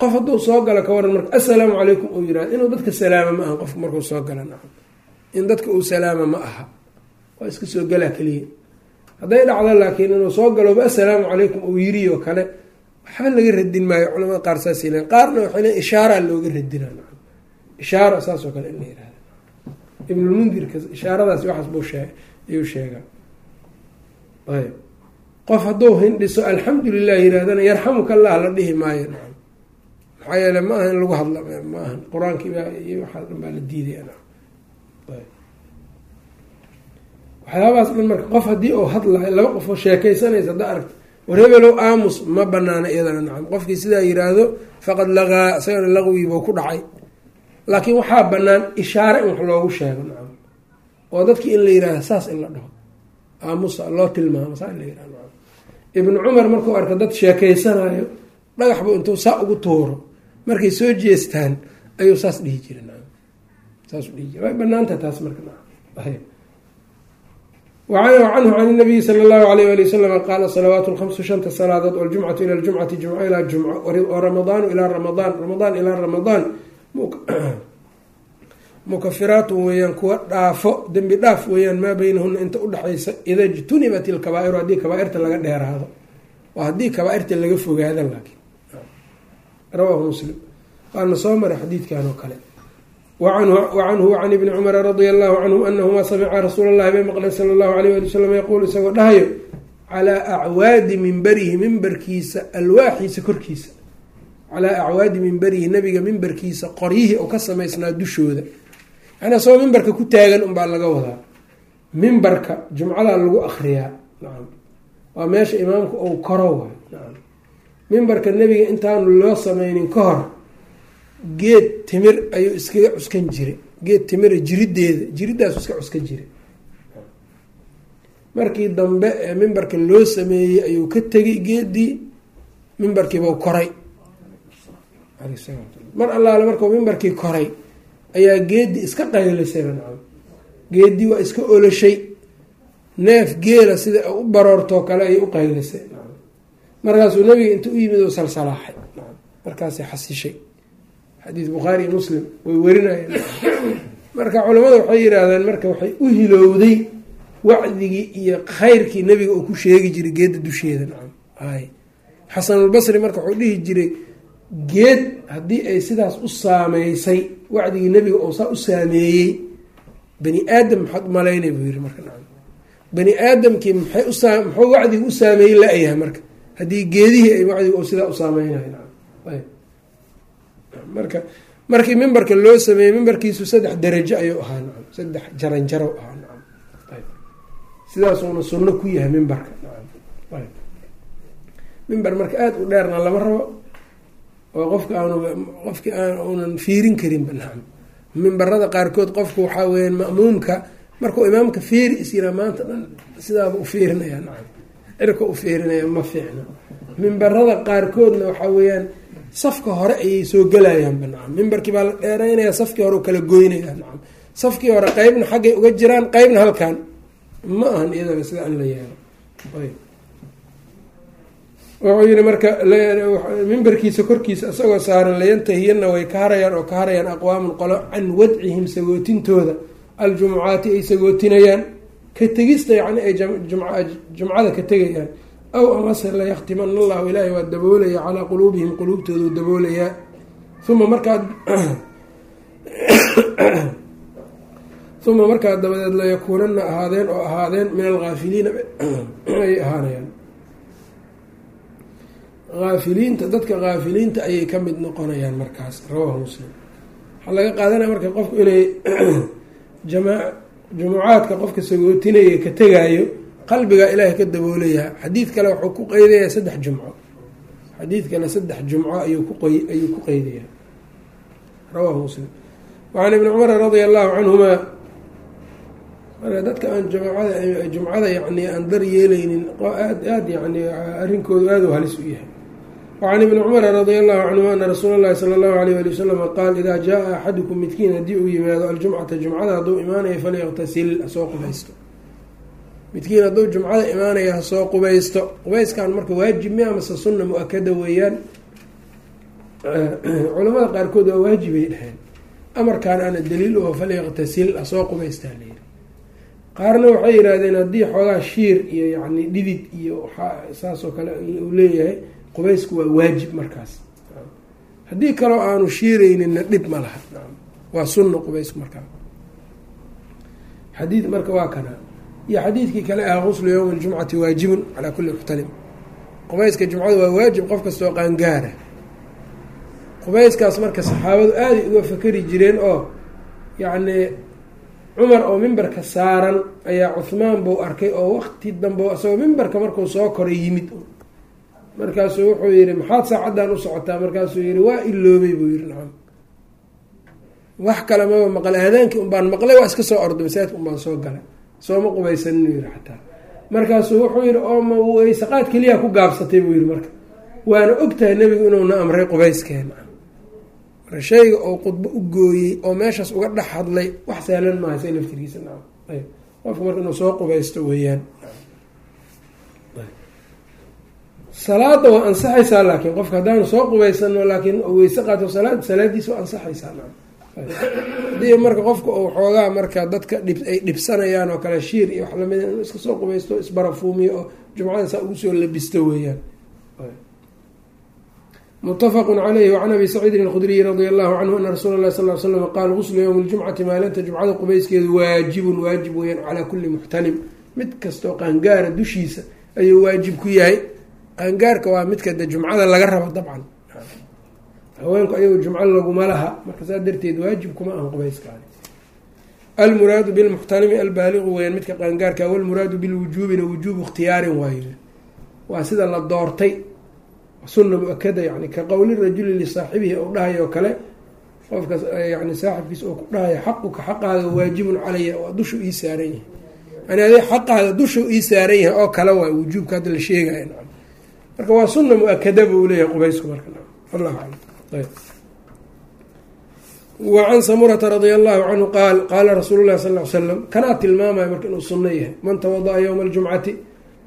qof hadduu soo galo ka waran marka assalaamu calaykum uu yiraahdo inuu dadka salaama ma aha qofku markuu soo gala nacam. In dadka uu salaama ma aha waa iska soo galaa keliya hadday dhacdo laakiin inuu soo galooba assalaamu calaykum uu yiri oo kale waxba laga radin maayo culamada qaar saas le qaarna waxay le ishaaraa looga radinaa nacam. Ishaara saasoo kale in la yirahda ibnulmundirka ishaaradaas waxaas buu shee ayuu sheegaa. Ayb qof hadduu hindhiso alxamdu lilah yirahdana yarxamuka allah la dhihi maayo maxaa yeele ma aha in lagu hadla ma ahan. Qur'aankiiba iyo waxaa dhan baa la diidaya nacam waxyaabahaas dhan marka qof haddii uu hadlayo laba qof oo sheekaysanaysa hadda aragta war hebelow aamus ma banaana iyadana nacam. Qofkii sidaa yiraahdo faqad laqaa isagana laqwiibuu ku dhacay. Laakiin waxaa banaan ishaare in wax loogu sheego nacam. Oo dadkii in la yiraahdo saas in la dhaho. Aamusa loo tilmaamo saa in la yiraahdo nacam. Ibnu cumar markuu arko dad sheekeysanayo dhagaxbu intuu saa ugu tuuro markay soo jeestaan ayuu saas dhihi jira nacam saas dhihi jira way banaanta taas marka nacam canhu can nabiyi sala allahu alayh ali wasalam qaala salawaatu lhamsu shanta salaadood waljumcatu ila ljumcati jumco ilaa jumco waramadaanu ilaa ramadaan ramadaan ilaa ramadaan. Mukafiraatun weeyaan kuwa dhaafo dembi dhaaf weeyaan maa beynahuna inta udhexaysa ida ijtunibat ilkabaa'iru haddii kabaairta laga dheeraado haddii kabaairta laga fogaada laakiin rawaahu muslim waana soo maray xadiidkan oo kale wacanhu wacan ibni cumara radia allahu canhu anahumaa samica rasuula llahi bay maqleen sala allahu alayh ali wasalam yaquulu isagoo dhahayo calaa acwaadi mimbarihi mimbarkiisa alwaaxiisa korkiisa calaa acwaadi mimbarihi nabiga mimbarkiisa qoryihii oo ka samaysnaa dushooda yani isagoo mimbarka ku taagan unbaa laga wadaa mimbarka jumcadaa lagu akriyaa nacam waa meesha imaamku ou koro waay nacam mimbarka nebiga intaanu loo sameynin ka hor geed timir ayuu iskaga cuskan jiray. Geed timira jirideeda jiridaasu iska cuskan jiray. Markii dambe ee mimbarka loo sameeyey ayuu ka tegay geedii mimbarkiibau koray. Mar allaale markuu mimbarkii koray ayaa geedii iska qaylisayba nacam geedii waa iska olashay. Neef geela sida u baroortoo kale ayay u qaylisay markaasuu nabiga inta u yimid oo salsalaaxay. Markaasay xasishay. Xadiis bukhaari iyo muslim way werinayeen marka culamada waxay yidhaahdeen marka waxay u hilowday wacdigii iyo khayrkii nabiga uu ku sheegi jiray geedda dusheeda. Nacam hay xasanulbasri marka wuxuu dhihi jiray geed haddii ay sidaas u saameysay wacdigii nebiga oo saa u saameeyey bani aadam maxaad umalaynay buu yiri marka. Nacam bani aadamkii maxay usaa muxuu wacdigi u saameeyey la-yahay marka haddii geedihii ay wacdiga sidaa u saameynayo nacam ayb. Marka markii mimbarka loo sameeyey mimbarkiisu saddex darajo ayuu ahaa nacam saddex jaranjaro ahaa nacam sidaasuuna sunno ku yahay mimbarka nacam mimbar marka aada u dheerna lama rabo oo qofka aanu qofki uunan fiirin karinba nacam mimbarada qaarkood qofku waxaa weyaan ma'muumka markuu imaamka fiiri isyiraa maanta dhan sidaaba u fiirinaya nacam cirka u fiirinaya ma fiicna. Mimbarada qaarkoodna waxaa weeyaan safka hore ayay soo gelayaanba nacam. Mimbarkii baa la dheeraynaya safkii hore u kala goynaya nacam. Safkii hore qeybna xaggay uga jiraan qeybna halkan ma ahan iyadana sida in la yeelo. Wuxuu yihi marka mimbarkiisa korkiisa isagoo saaran layantahiyana way ka harayaan oo ka harayaan aqwaamun qolo can wadcihim sagootintooda aljumucaati ay sagootinayaan ka tegista yani ay jumcada ka tegayaan. Aw amase layaktimana allahu ilaahay waa daboolaya calaa quluubihim quluubtoodu daboolayaa uma markaad uma markaa dabadeed layakuunana ahaadeen oo ahaadeen min alhaafiliina ay ahaanayaan. Haafiliinta dadka haafiliinta ayay ka mid noqonayaan markaas rawahu muslim. Waxaa laga qaadanaya marka qofku inay jamaa jumucaadka qofka sagootinaya ka tegaayo qalbigaa ilaahay ka daboolayaa xadiid kale wuxuu ku qeydayaa saddex jumco. Xadiid kale saddex jumco ayuu kuqay ayuu ku qeydayaa. Rawahu muslim. Wacan ibni cumar radia allahu canhuma marka dadka aan jumcada jumcada yani aan dar yeeleynin aad aada yani arrinkoodu aada u halis u yahay wacan ibni cumara radia allahu canhuma ana rasuula llahi sala allahu alayh ali wasalama qaal idaa jaa axadukum midkiin haddii uu yimaado aljumcata jumcada hadduu imaanayo falyaqtasil hasoo qubaysto midkiin hadduu jumcada imaanaya hasoo qubaysto qubayskan marka waajib mi amase sunna mu'akada weeyaan culamada qaarkood waa waajibay dhaheen amarkaan ana daliil uho falyaqtasil hasoo qubaystaa layiri qaarna waxay yidhaahdeen haddii xoogaa shiir iyo yani dhidid iyo saasoo kale uu leeyahay qubaysku waa waajib markaas. Haddii kaloo aanu shiireyninna dhib ma laha. Waa sunna qubaysku markaa. Xadiid marka waa kana. Iyo xadiidkii kale ah quslu yowmi ljumcati waajibun calaa kulli muxtalim. Qubayska jumcada waa waajib qof kastoo qaangaara. Qubayskaas marka saxaabadu aaday uga fakeri jireen oo yacni cumar oo mimbarka saaran ayaa cuhmaan buu arkay oo waqti dambe isagoo mimbarka markuu soo koray yimid markaasuu wuxuu yihi maxaad saacaddan u socotaa? Markaasuu yihi waa iloobay buu yihi nacam. Wax kale maba maqal aadaankii unbaan maqlay waa iska soo orday masaajidka unbaan soo galay. Sooma qubaysanin yihi xataa. Markaasuu wuxuu yihi oo ma waysaqaad keliyaa ku gaabsatay buu yihi marka. Waana ogtahay nebigu inuuna amray qubayskeena marka shayga oo khudbo u gooyey oo meeshaas uga dhex hadlay wax sahlan maaha sa laftirkiisa nacam. Ayb qofka marka inuu soo qubaysto weeyaan salaada waa ansaxaysaa laakiin qofka haddaanu soo qubaysano laakiin weyse qaato salaad salaadiisa waa ansaxaysaa haddii marka qofka uu xoogaa marka dadka ay dhibsanayaan oo kale shiir iyo wax lamida inuu iska soo qubaysto isbarafuumiyo oo jumcada saa ugu soo labisto weeyaan. Mutafaqu caleyhi wacan abi saciidin alkhudriyi radia allahu canhu ana rasuula lahi sal l slam qaala guslu yowmi ljumcati maalinta jumcada qubayskeedu waajibun waajib weeyaan calaa kulli muxtalim. Mid kastoo qaangaara dushiisa ayuu waajib ku yahay qaangaarka waa midka de jumcada laga rabo dabcan. Haweenku ayagu jumco laguma laha marka saa darteed waajib kuma ahan qubayskaani almuraadu bilmuxtalimi albaaliqu weyaan midka qaangaarka walmuraadu bilwujuubina wujuubu ikhtiyaarin waayo waa sida la doortay. Sunna mu'akada yani ka qowli rajuli lisaaxibihi ou dhahayo kale qofka yani saaxibkiisa oo ku dhahayo xaquka xaqaaga waajibun calaya waa dushu ii saaran yahay. Yani adi xaqaaga dushu ii saaran yahay oo kale waa wujuubka hadda la sheegaya marka waa sunna mu'akada buu leeyahay qubaysku marka. Wacan samurata radia allahu canhu qaal qaala rasuulu llahi sal l slam kanaa tilmaamaya marka inuu sunno yahay? Man tawada-a yowma aljumcati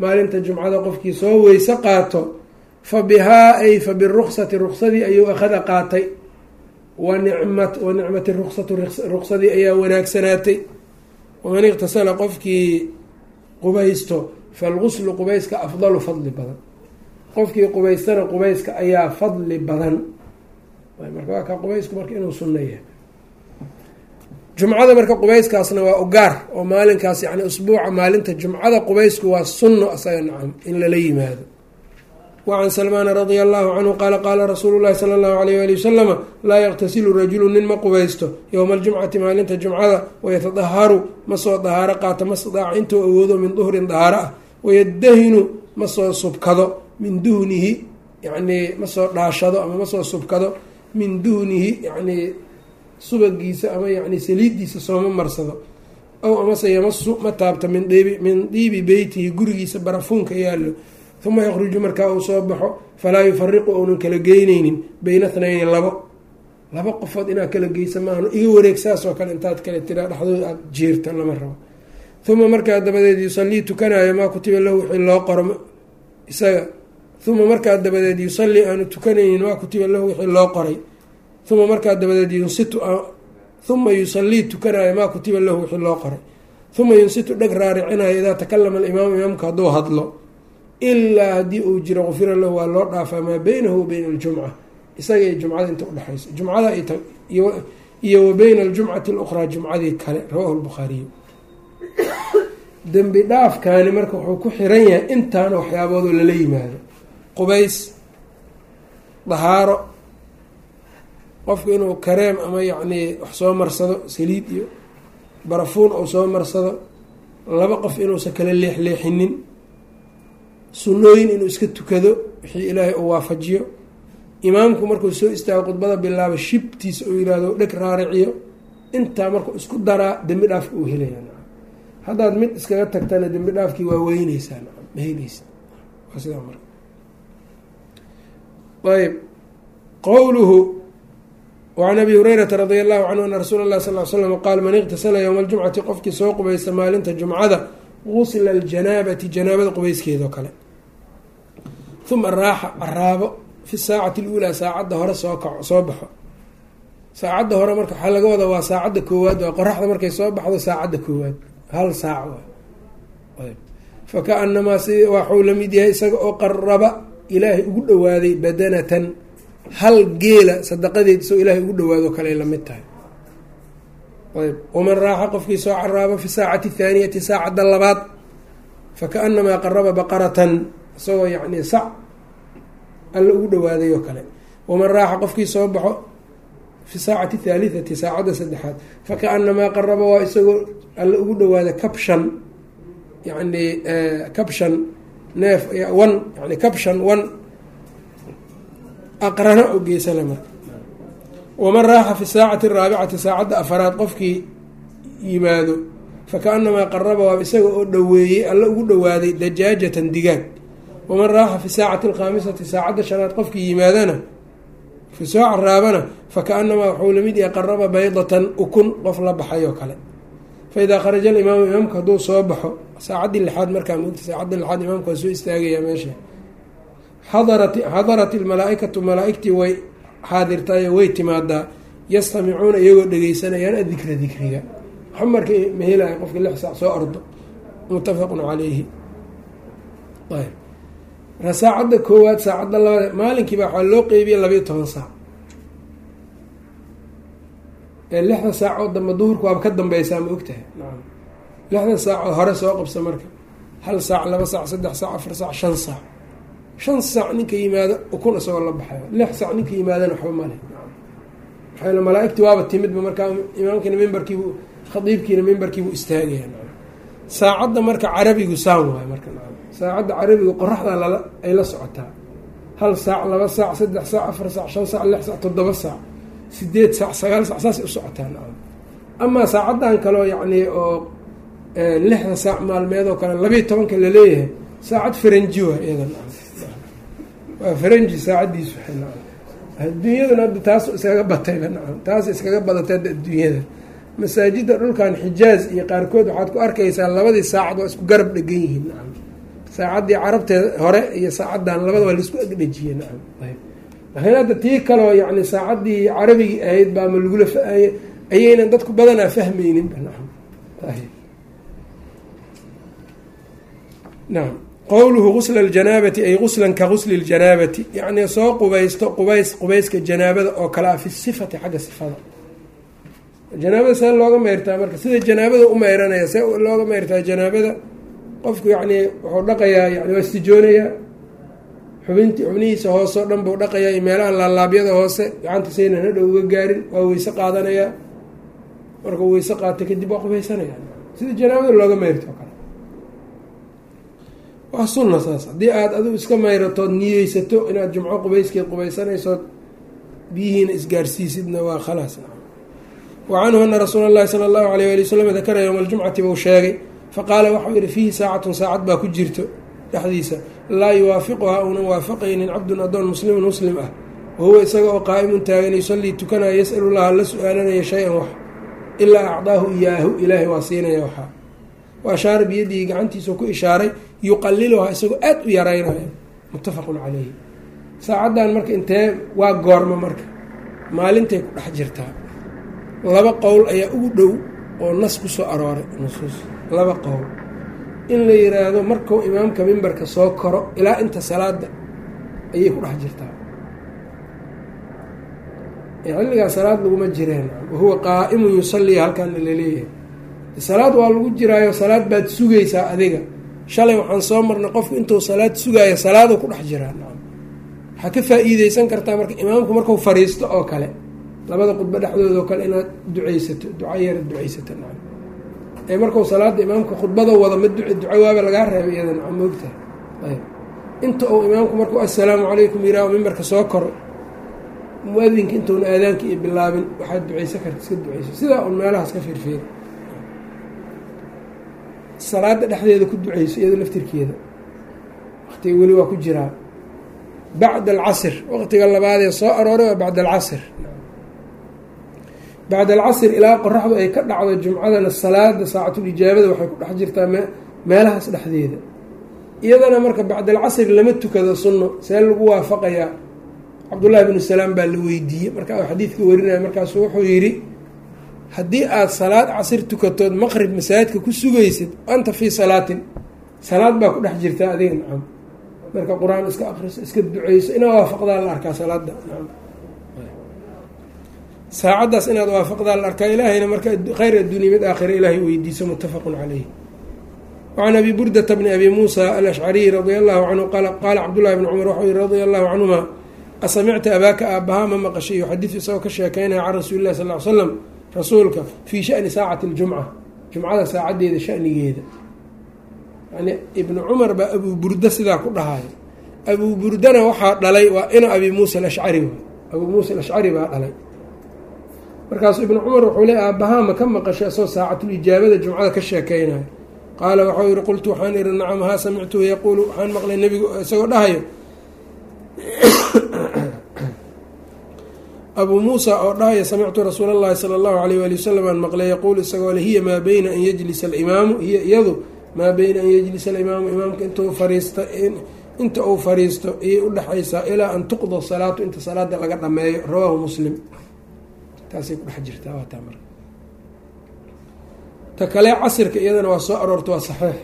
maalinta jumcada qofkii soo weyse qaato fa bihaa ay fa biruksati ruksadii ayuu akhada qaatay. Wa nicmat wa nicmati ruksatu ruksadii ayaa wanaagsanaatay. Waman iqtasala qofkii qubaysto falguslu qubayska afdalu fadli badan qofkii qubaystana qubayska ayaa fadli badan. Marka waa ka qubaysku marka inuu sunno yahay. Jumcada marka qubayskaasna waa ugaar oo maalinkaas yani usbuuca maalinta jumcada qubaysku waa sunno asaga nacam in lala yimaado. Wacan salmaana radia allahu canhu qaala qaala rasuulu llahi sala allahu alayh wali wasalama laa yaqtasilu rajulu nin ma qubaysto yowma aljumcati maalinta jumcada wayatadaharu ma soo dahaaro qaato ma stadaaca intuu awoodo min duhrin dahaaro ah wayadahinu ma soo subkado min duhnihi yani ma soo dhaashado ama ma soo subkado min duhnihi yani subagiisa ama yani saliidiisa sooma marsado. Aw amase yamasu ma taabto min dhiibi min diibi beytihi gurigiisa barafuunka yaallo. Uma yakruju markaa uu soo baxo falaa yufariqu ounan kala geyneynin beyna thnayni labo. Laba qofood inaad kala geysa maahan iga wareeg saas oo kale intaad kale tiraa dhexdooda aada jiirta lama rabo. Uma markaa dabadeed yusallii tukanayo maa kutiba lahu wixii loo qoro isaga uma markaa dabadeed yusallii aanu tukanaynin maa kutiba lahu wixii loo qoray uma markaa dabadeed yunsitu uma yusallii tukanayo maa kutiba lahu wixii loo qoray uma yunsitu dheg raaricinayo idaa takalama alimaamu imaamku hadduu hadlo ilaa haddii uu jiro qufira lahu waa loo dhaafaa maa beynahu wa beyna aljumca isaga iyo jumcada inta udhexaysa jumcada iyo wa beyna aljumcati alukhraa jumcadii kale rawahu lbukhaariyu dembi dhaafkaani marka wuxuu ku xiran yahay intaana waxyaaboodoo lala yimaado qubays dahaaro qofku inuu kareem ama yacnii wax soo marsado saliid iyo barafuun uu soo marsado laba qof inuusan kala leexleexinin sunnooyin inuu iska tukado wixii ilaahay uu waafajiyo imaamku markuu soo istaago khudbada bilaabo shibtiisa uu yihahdo dheg raariciyo intaa markuu isku daraa dembi dhaafka uu helaya haddaad mid iskaga tagtana dembi dhaafkii waa weyneysaa ma heleysa waa sidaa marka ayb qowluhu wacan abi hurayrata radia allahu canhu ana rasuula اllahi sal l slam qaal man iqtasala yowma aljumcati qofkii soo qubaysta maalinta jumcada gusla aljanaabati janaabada qubayskeedao kale uma raaxa caraabo fi saacati اluulaa saacadda hore soo kaco soo baxo saacadda hore marka waxaa laga wadaa waa saacadda koowaad waa qoraxda markay soo baxdo saacadda koowaad hal saac waay fakaanamaa si waxuu la mid yahay isaga oo qaraba ilaahay ugu dhawaaday badanatan hal geela sadaqadeed isagoo ilaahay ugu dhawaado kale la tahay. Ayb. Waman raaxa qofkii soo caraabo fi saacati athaaniyati saacadda labaad fakaanamaa qaraba baqaratan isagoo yacni sac alla ugu dhawaaday oo kale. Waman raaxa qofkii soo baxo fi saacati athaalitati saacadda saddexaad fakaanamaa qaraba waa isagoo alla ugu dhawaada kabshan yani kabshan neef wan yani kabshan wan aqrana oo geysana marka waman raaxa fi saacati araabicati saacadda afaraad qofkii yimaado fakaanamaa qaraba waa isaga oo dhaweeyey alla ugu dhawaaday dajaajatan digaag waman raaxa fi saacati alkhaamisati saacadda shanaad qofkii yimaadana fi soo caraabana fakaanamaa waxuu la mid yahay qaraba baydatan ukun qof la baxay oo kale faidaa kharaja alimaamu imaamku hadduu soo baxo saacaddii lixaad markaa mogta saacaddii lixaad imaamku waa soo istaagayaa meesha xadarat xadarat ilmalaa-ikatu malaa-igtii way xaadirtaayo way timaadaa yastamicuuna iyagoo dhegeysanayaan adikra dikriga waxa marka mahelaya qofka lix saac soo ordo muttafaqun calayhi saacadda koowaad saacadda labaad maalinkiiba waxaa loo qeybiya labayo toban saac lixda saacoo dambe duhurka waaba ka dambeysaa ma ogtahay? Lixda saacoo hore soo qabsa marka. Hal saac laba saac saddex saac afar saac shan saac. Shan saac ninka yimaado ukun isagoo la baxayo lix saac ninka yimaadana waxba male maxaa malaa-igtii waaba timidba markaa imaamkiina mimbarkiibu khadiibkiina mimbarkiibuu istaagaya. Saacadda marka carabigu saan waayo marka. Saacadda carabigu qoraxda lala ay la socotaa. Hal saac laba saac saddex saac afar saac shan saac lix saac toddoba saac sideed saac sagaal saac saasay u socotaan. Amaa saacaddan kaleo yacni oo lixda saac maalmeed oo kale labayo tobanka la leeyahay saacad faranji waa iyadan waa faranji saacaddiisu adduunyaduna hadda taas iskaga batayba nacam. Taas iskaga badatay hadda adduunyada. Masaajidda dhulkan xijaaz iyo qaarkood waxaad ku arkaysaa labadii saacad waa isku garab dhegan yihiin nacam. Saacaddii carabteed hore iyo saacaddan labada waa la isku agdhejiyey nacam laakiin hadda tii kaleo yacni saacaddii carabigii ahayd baa ma lagula ayaynan dadku badanaa fahmeyninba nacam nacam qowluhu gusla aljanaabati ay guslan ka gusli ljanaabati yacni soo qubaysto qubays qubayska janaabada oo kale ah fi sifati xagga sifada. Janaabada see looga meyrtaa marka sida janaabada u meyranaya see looga meyrtaa janaabada qofku yacni wuxuu dhaqayaa yani waa istijoonayaa xubinti xubnihiisa hoose o dhan buu dhaqayaa iyo meelaha laalaabyada hoose gacanta saynan hadhow uga gaarin waa weyse qaadanayaa markuu weyse qaata kadib waa qubaysanaya. Sida janaabada looga meyrto o kale. Waa sunna saas. Haddii aada adigu iska mayratood niyeysato inaad jumco qubayskeed qubaysanaysood biyihiina isgaarsiisidna waa khalaas. Wa canhu ana rasuula allahi sala allahu alayh ali wasalam dakara yowma aljumcati buu sheegay. Faqaala waxau yihi fiihi saacatun saacad baa ku jirto dhexdiisa laa yuwaafiquhaa uunan waafaqaynin cabdun adoon muslimun muslim ah wahuwa isaga oo qaa'imun taagan yusallii tukanaya yas'alu llaha la su'aalanaya shay-an wax ilaa acdaahu iyaahu ilaahay waa siinaya waxaa wa ashaara biyadihi gacantiisuu ku ishaaray yuqaliluhaa isagoo aad u yaraynayo. Muttafaqun calayhi. Saacaddan marka intee waa goormo marka. Maalintay ku dhex jirtaa. Laba qowl ayaa ugu dhow oo nas ku soo arooray. Nusuus. Laba qowl in la yiraahdo markuu imaamka mimbarka soo koro ilaa inta salaada ayay ku dhex jirtaa. Xilligaa salaad laguma jireen wahuwa qaa'imun yusalliya halkaana la leeyahay salaad waa lagu jiraayo salaad baad sugaysaa adiga. Shalay waxaan soo marnay qofku intuu salaad sugaayo salaaduu ku dhex jiraa. Waxaa ka faa-iideysan kartaa marka imaamku markuu fariisto oo kale. Labada khudbo dhexdooda oo kale inaad duceysato duca yara duceysato ee markuu salaada imaamka khudbada wada ma duce duco waaba lagaa reebay iyada nacam moogtahay ayb inta uu imaamku markuu assalaamu calaykum yiraaho mimbarka soo koro mu'adinka intuuna aadaanka iyo bilaabin waxaad duceysan karta iska duceyso sidaa un meelahaas ka fiirfiir salaada dhexdeeda ku duceyso iyado laftirkeeda. Waqtiga weli waa ku jiraa. Bacda alcasr waqtiga labaadee soo arooray waa bacda alcasr bacda alcasr ilaa qoraxdu ay ka dhacdo jumcadana salaada saacatulijaabada waxay ku dhex jirtaa me meelahaas dhexdeeda iyadana marka bacda alcasr lama tukado sunno see lagu waafaqayaa cabdullahi bnu salaam baa la weydiiyey marka xadiidka warinaya markaasu wuxuu yidhi haddii aada salaad casir tukatood maqrib masaajidka ku sugaysid anta fii salaatin salaad baa ku dhex jirtaa adiga nacam marka qur'aan iska akriso iska duceyso inaad waafaqdaa la arkaa salaada nacam saacaddaas inaad waafaqdaa la arkaa ilaahayna marka khayr adduuniya mid aakhira ilaahay weydiiso muttafaqun caleyh wacan abi burdata bni abi muusa alashcariy radia allahu canhu qaala cabdullahi bni cumar waxau yihi radia allahu canhuma asamicta abaaka aabbahaa ma maqashay yuxadisu isagoo ka sheekeynaya can rasuuli illahi sal ly slam rasuulka fii shani saacati ljumca jumcada saacaddeeda shanigeeda yani ibnu cumar baa abuu burda sidaa ku dhahayo abuu burdana waxaa dhalay waa ina abi muusa alashcari abuu muusa alashcari baa dhalay markaasuu ibnu cumar wuxuu le aabbahaa ma ka maqashay asagoo saacatulijaabada jumcada ka sheekeynayo qaala waxau yihi qultu waxaan ihi nacam haa samictuhu yaquulu waxaan maqlay nebigu isagoo dhahayo. Abuu muusa oo dhahaya samictu rasuula allahi sala allahu alayh waali wasalam aan maqlay yaquul isagoo le hiya maa beyna an yajlisa alimaamu hiya iyadu maa beyna an yajlisa alimaamu imaamka intuu fariista inta uu fariisto ayay udhexaysaa ilaa an tuqda salaatu inta salaada laga dhameeyo. Rawaahu muslim taasay ku dhex jirtaa waa taa marka. Ta kale casirka iyadana waa soo aroorta waa saxiix.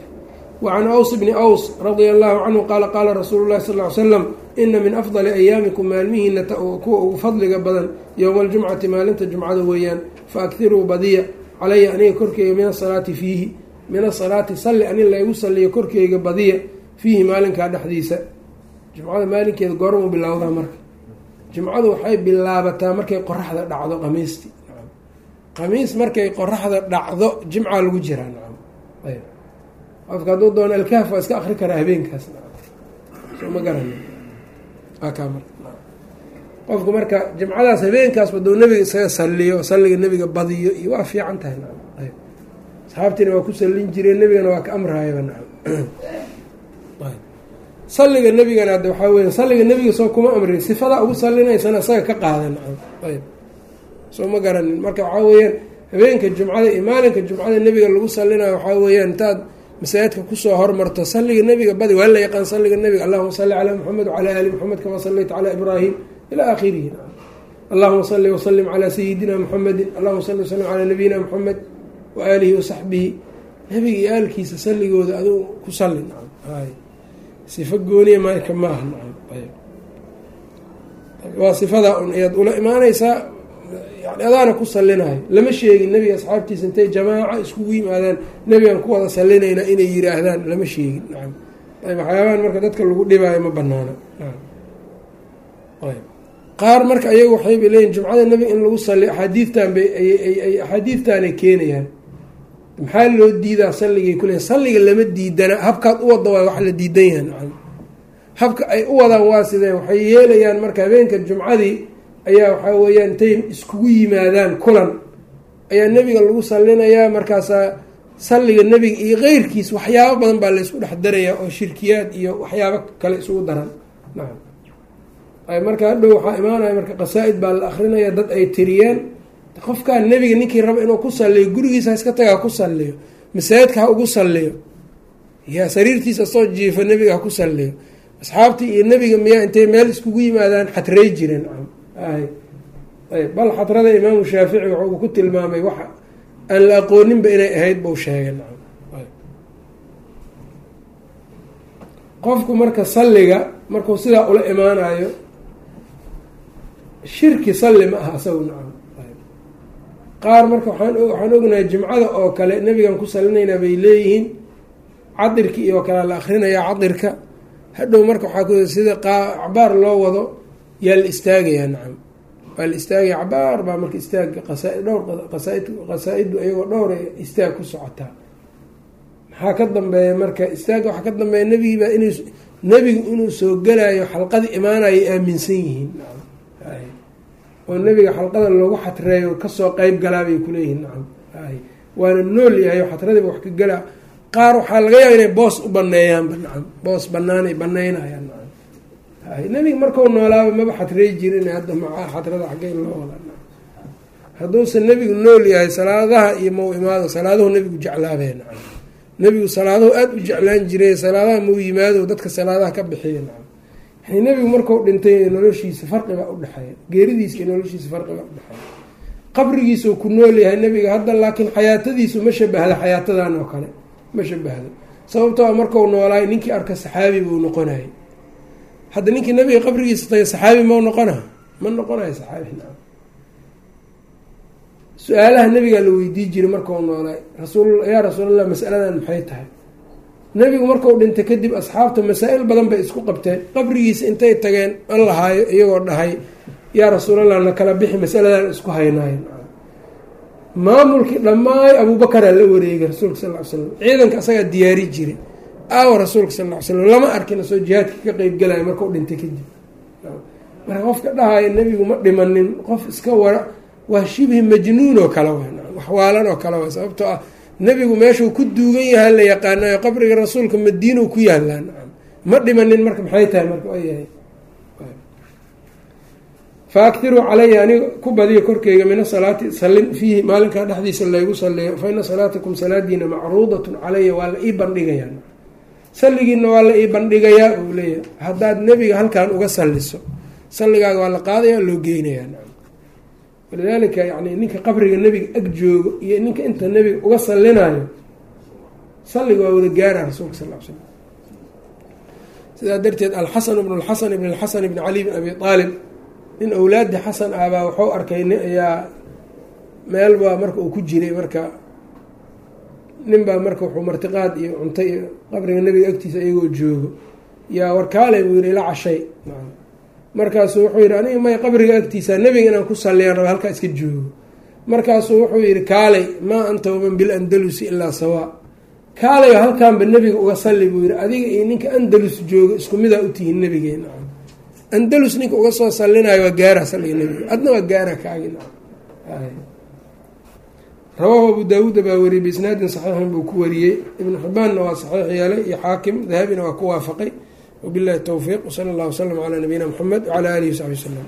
Wa can aws bni aws radia allahu canhu qaala qaala rasuulu llahi sal ly slam ina min afdali ayaamikum maalmihiina kuwa ugu fadliga badan yowma aljumcati maalinta jumcada weeyaan fa akiruu badiya calaya aniga korkeyga min asalaati fiihi min asalaati salli ani laygu saliyo korkeyga badiya fiihi maalinkaa dhexdiisa. Jumcada maalinkeeda goormu bilowdaa marka jumcadu waxay bilaabataa markay qoraxda dhacdo qamiistii qamiis markay qoraxda dhacdo jimcaa lagu jiraa nacam ayb. Qofka hadduu doono alkaaf waa iska akri karaa habeenkaas. Soo ma garana qofku marka jimcadaas habeenkaas baduu nabiga isaga saliyo salliga nebiga badiyo iyo waa fiican tahay. Nacam ayb. Asxaabtiina waa ku sallin jireen nebigana waa ka amrayaba nacam salliga nebigana hadda waxaa weya salliga nebiga soo kuma amrin sifadaa ugu salinaysana isaga ka qaada nacam ayb soo ma garanin. Marka waxaa weeyaan habeenka jumcada iyo maalinka jumcada nebiga lagu salinayo waxaa weeyaan intaad masaajidka ku soo hormarto salliga nebiga badi waa la yaqaan salliga nebiga allahuma salli calaa muxamed wacalaa ali muxamed kamaa sallayta calaa ibraahim ilaa aakhirihi. Allahuma salli wasalim calaa sayidina muxamedin allahuma salli wasalim calaa nabiyina muxamed wa aalihi wasaxbihi nebiga iyo aalkiisa salligooda adigu ku salli sifo gooniya marka maaha nacam waa sifadaa un ayaad ula imaaneysaa yani adaana ku salinayo lama sheegin nebiga asxaabtiisa intay jamaaca iskugu yimaadaan nebigan ku wada salinayna inay yiraahdaan lama sheegin. Nacam ayb waxyaabahan marka dadka lagu dhibaayo ma banaana ayb. Qaar marka ayagu waxayba leeyihiin jumcada nebiga in lagu sali axaadiidtan bay ay axaadiidtaanay keenayaan maxaa loo diidaa salligay kuleeya salliga lama diidana habkaad u wada waay wax la diidan yaha nacam habka ay u wadaan waa sidee? Waxay yeelayaan marka habeenka jumcadii ayaa waxaa weeyaan intay iskugu yimaadaan kulan. Ayaa nebiga lagu salinayaa markaasaa salliga nebiga iyo keyrkiis waxyaabo badan baa laysku dhex darayaa oo shirkiyaad iyo waxyaabo kale isugu daran. Marka hadhow waxaa imaanaya marka qasaa-id baa la akrinaya dad ay tiriyeen qofkaa nebiga ninkii raba inuu ku salliyo gurigiisa ha iska taga ha ku salliyo masaajidka ha ugu salliyo yaa sariirtiisa soo jiifo nebiga ha ku salliyo asxaabtii iyo nebiga miyaa intay meel iskugu yimaadaan xadray jireen. Bal xatrada imaamu shaafici waxa ku tilmaamay wax aan la aqooninba inay ahayd buu sheegay. Qofku marka salliga markuu sidaa ula imaanayo shirki salli ma aha isagu nacam qaar marka waxaan ognahay jimcada oo kale nebigan ku salinaynaa bay leeyihiin cadirki iyo kale la akrinayaa cadirka. Hadhow marka waxaa ku sida cabaar loo wado yaa la istaagayaa nacam. Waa la istaagaya cabaar baa marka istaaga qasa dhowr qasaa qasaa-idu iyagoo dhowra istaag ku socotaa maxaa ka dambeeya marka istaagga waxaa ka dambeeya nebigiibaa inuu nebigu inuu soo gelayo xalqadii imaanayo aaminsan yihiin oo nebiga xalqada loogu xatreeyo ka soo qeyb galaa bay kuleeyihiin nacam waana nool yahay oo xatradiiba wax ka galaa qaar waxaa laga yaaba inay boos u baneeyaanba nacam boos banaanay baneynayaan nacam nebiga markau noolaaba maba xatrey jirin hadda macaa xatrada xaggey loo wada. Hadduusan nebigu nool yahay salaadaha iyo mau imaado salaaduhu nebigu jeclaabee. Nacam nebigu salaaduhu aada u jeclaan jiray salaadaha mau yimaado dadka salaadaha ka bixiya nacam nebigu marku dhintay noloshiisa farqibaa udhexeeya geeridiisa iyo noloshiisa farqibaa udhexeeya qabrigiisuu ku nool yahay nebiga hadda laakiin xayaatadiisu ma shabahda xayaatadan oo kale. Ma shabahdo. Sababtoo markau noolaay ninkii arka saxaabi buu noqonayay hadda ninkii nebiga qabrigiisa tagay saxaabi mau noqona? Ma noqonayo saxaabi su'aalaha nebigaa la weydii jiray markau noolaay rasuul yaa rasuulallah masaladan maxay tahay nebigu markau dhintay kadib asxaabta masaa-il badan bay isku qabteen. Qabrigiisa intay tageen an lahaayo iyagoo dhahay yaa rasuulallah na kala bixi masaladan isku haynaayo maamulkii dhammaay abuubakaraa la wareegay rasuulka sal ly slam ciidanka asagaa diyaari jiray. Aawa rasuulka sal ly slam lama arkin asoo jihaadka ka qeybgalaya markau dhintay kadib. Marka qofka dhahayo nebigu ma dhimanin qof iska wara waa shibhi majnuun oo kale wa waxwaalan oo kale wa sababtoo ah nebigu meeshuu ku duugan yahay la yaqaanayo qabriga rasuulka madiina ku yaalaa nacam ma dhimanin marka maxay tahay marka yahay? Fa aktiruu calaya aniga ku badiya korkeyga min asalaati sallin fiihi maalinkaa dhexdiisa laygu saliyo fa ina salaatakum salaadiina macruudatun calaya waa la ii bandhigayaa salligiina waa la ii bandhigayaa uu leeyahay. Haddaad nebiga halkan uga salliso salligaaga waa la qaadaya loo geynayaa walidaalika yani ninka qabriga nebiga ag joogo iyo ninka inta nebiga uga sallinayo salliga waa wada gaara rasuulka sal l slam. Sidaa darteed alxasan bnu lxasan ibn lxasan ibn cali bn abi aalib nin awlaadi xasan ah baa waxuu arkay ayaa meel baa marka uu ku jiray marka nin baa marka wuxuu martiqaad iyo cunto iyo qabriga nebiga agtiisa iyagoo joogo. Yaa warkaale buu yihi ila cashay markaasuu wuxuu yihi aniga may qabriga agtiisa nebiga inaan ku salliyaan raba halkaa iska joogo. Markaasuu wuxuu yihi kaalay maa anta waman bilandalusi ilaa sawaa kaalay halkaanba nebiga uga salli buu yihi adiga iyo ninka andalus joogo isku midaa utihiin nebigeena andalus ninka uga soo sallinayo waa gaara salliga nebiga adna waa gaara kaagi rawaahu abu daawuuda baa wariyey biisnaadin saxiixin buu ku wariyey ibnu xibbaanna waa saxiix yeelay iyo xaakim dahabina waa ku waafaqay wabillahi towfiiq wsala allah wasalam calaa nabiyina muxamed wcalaa alihi wasaxbi wasalam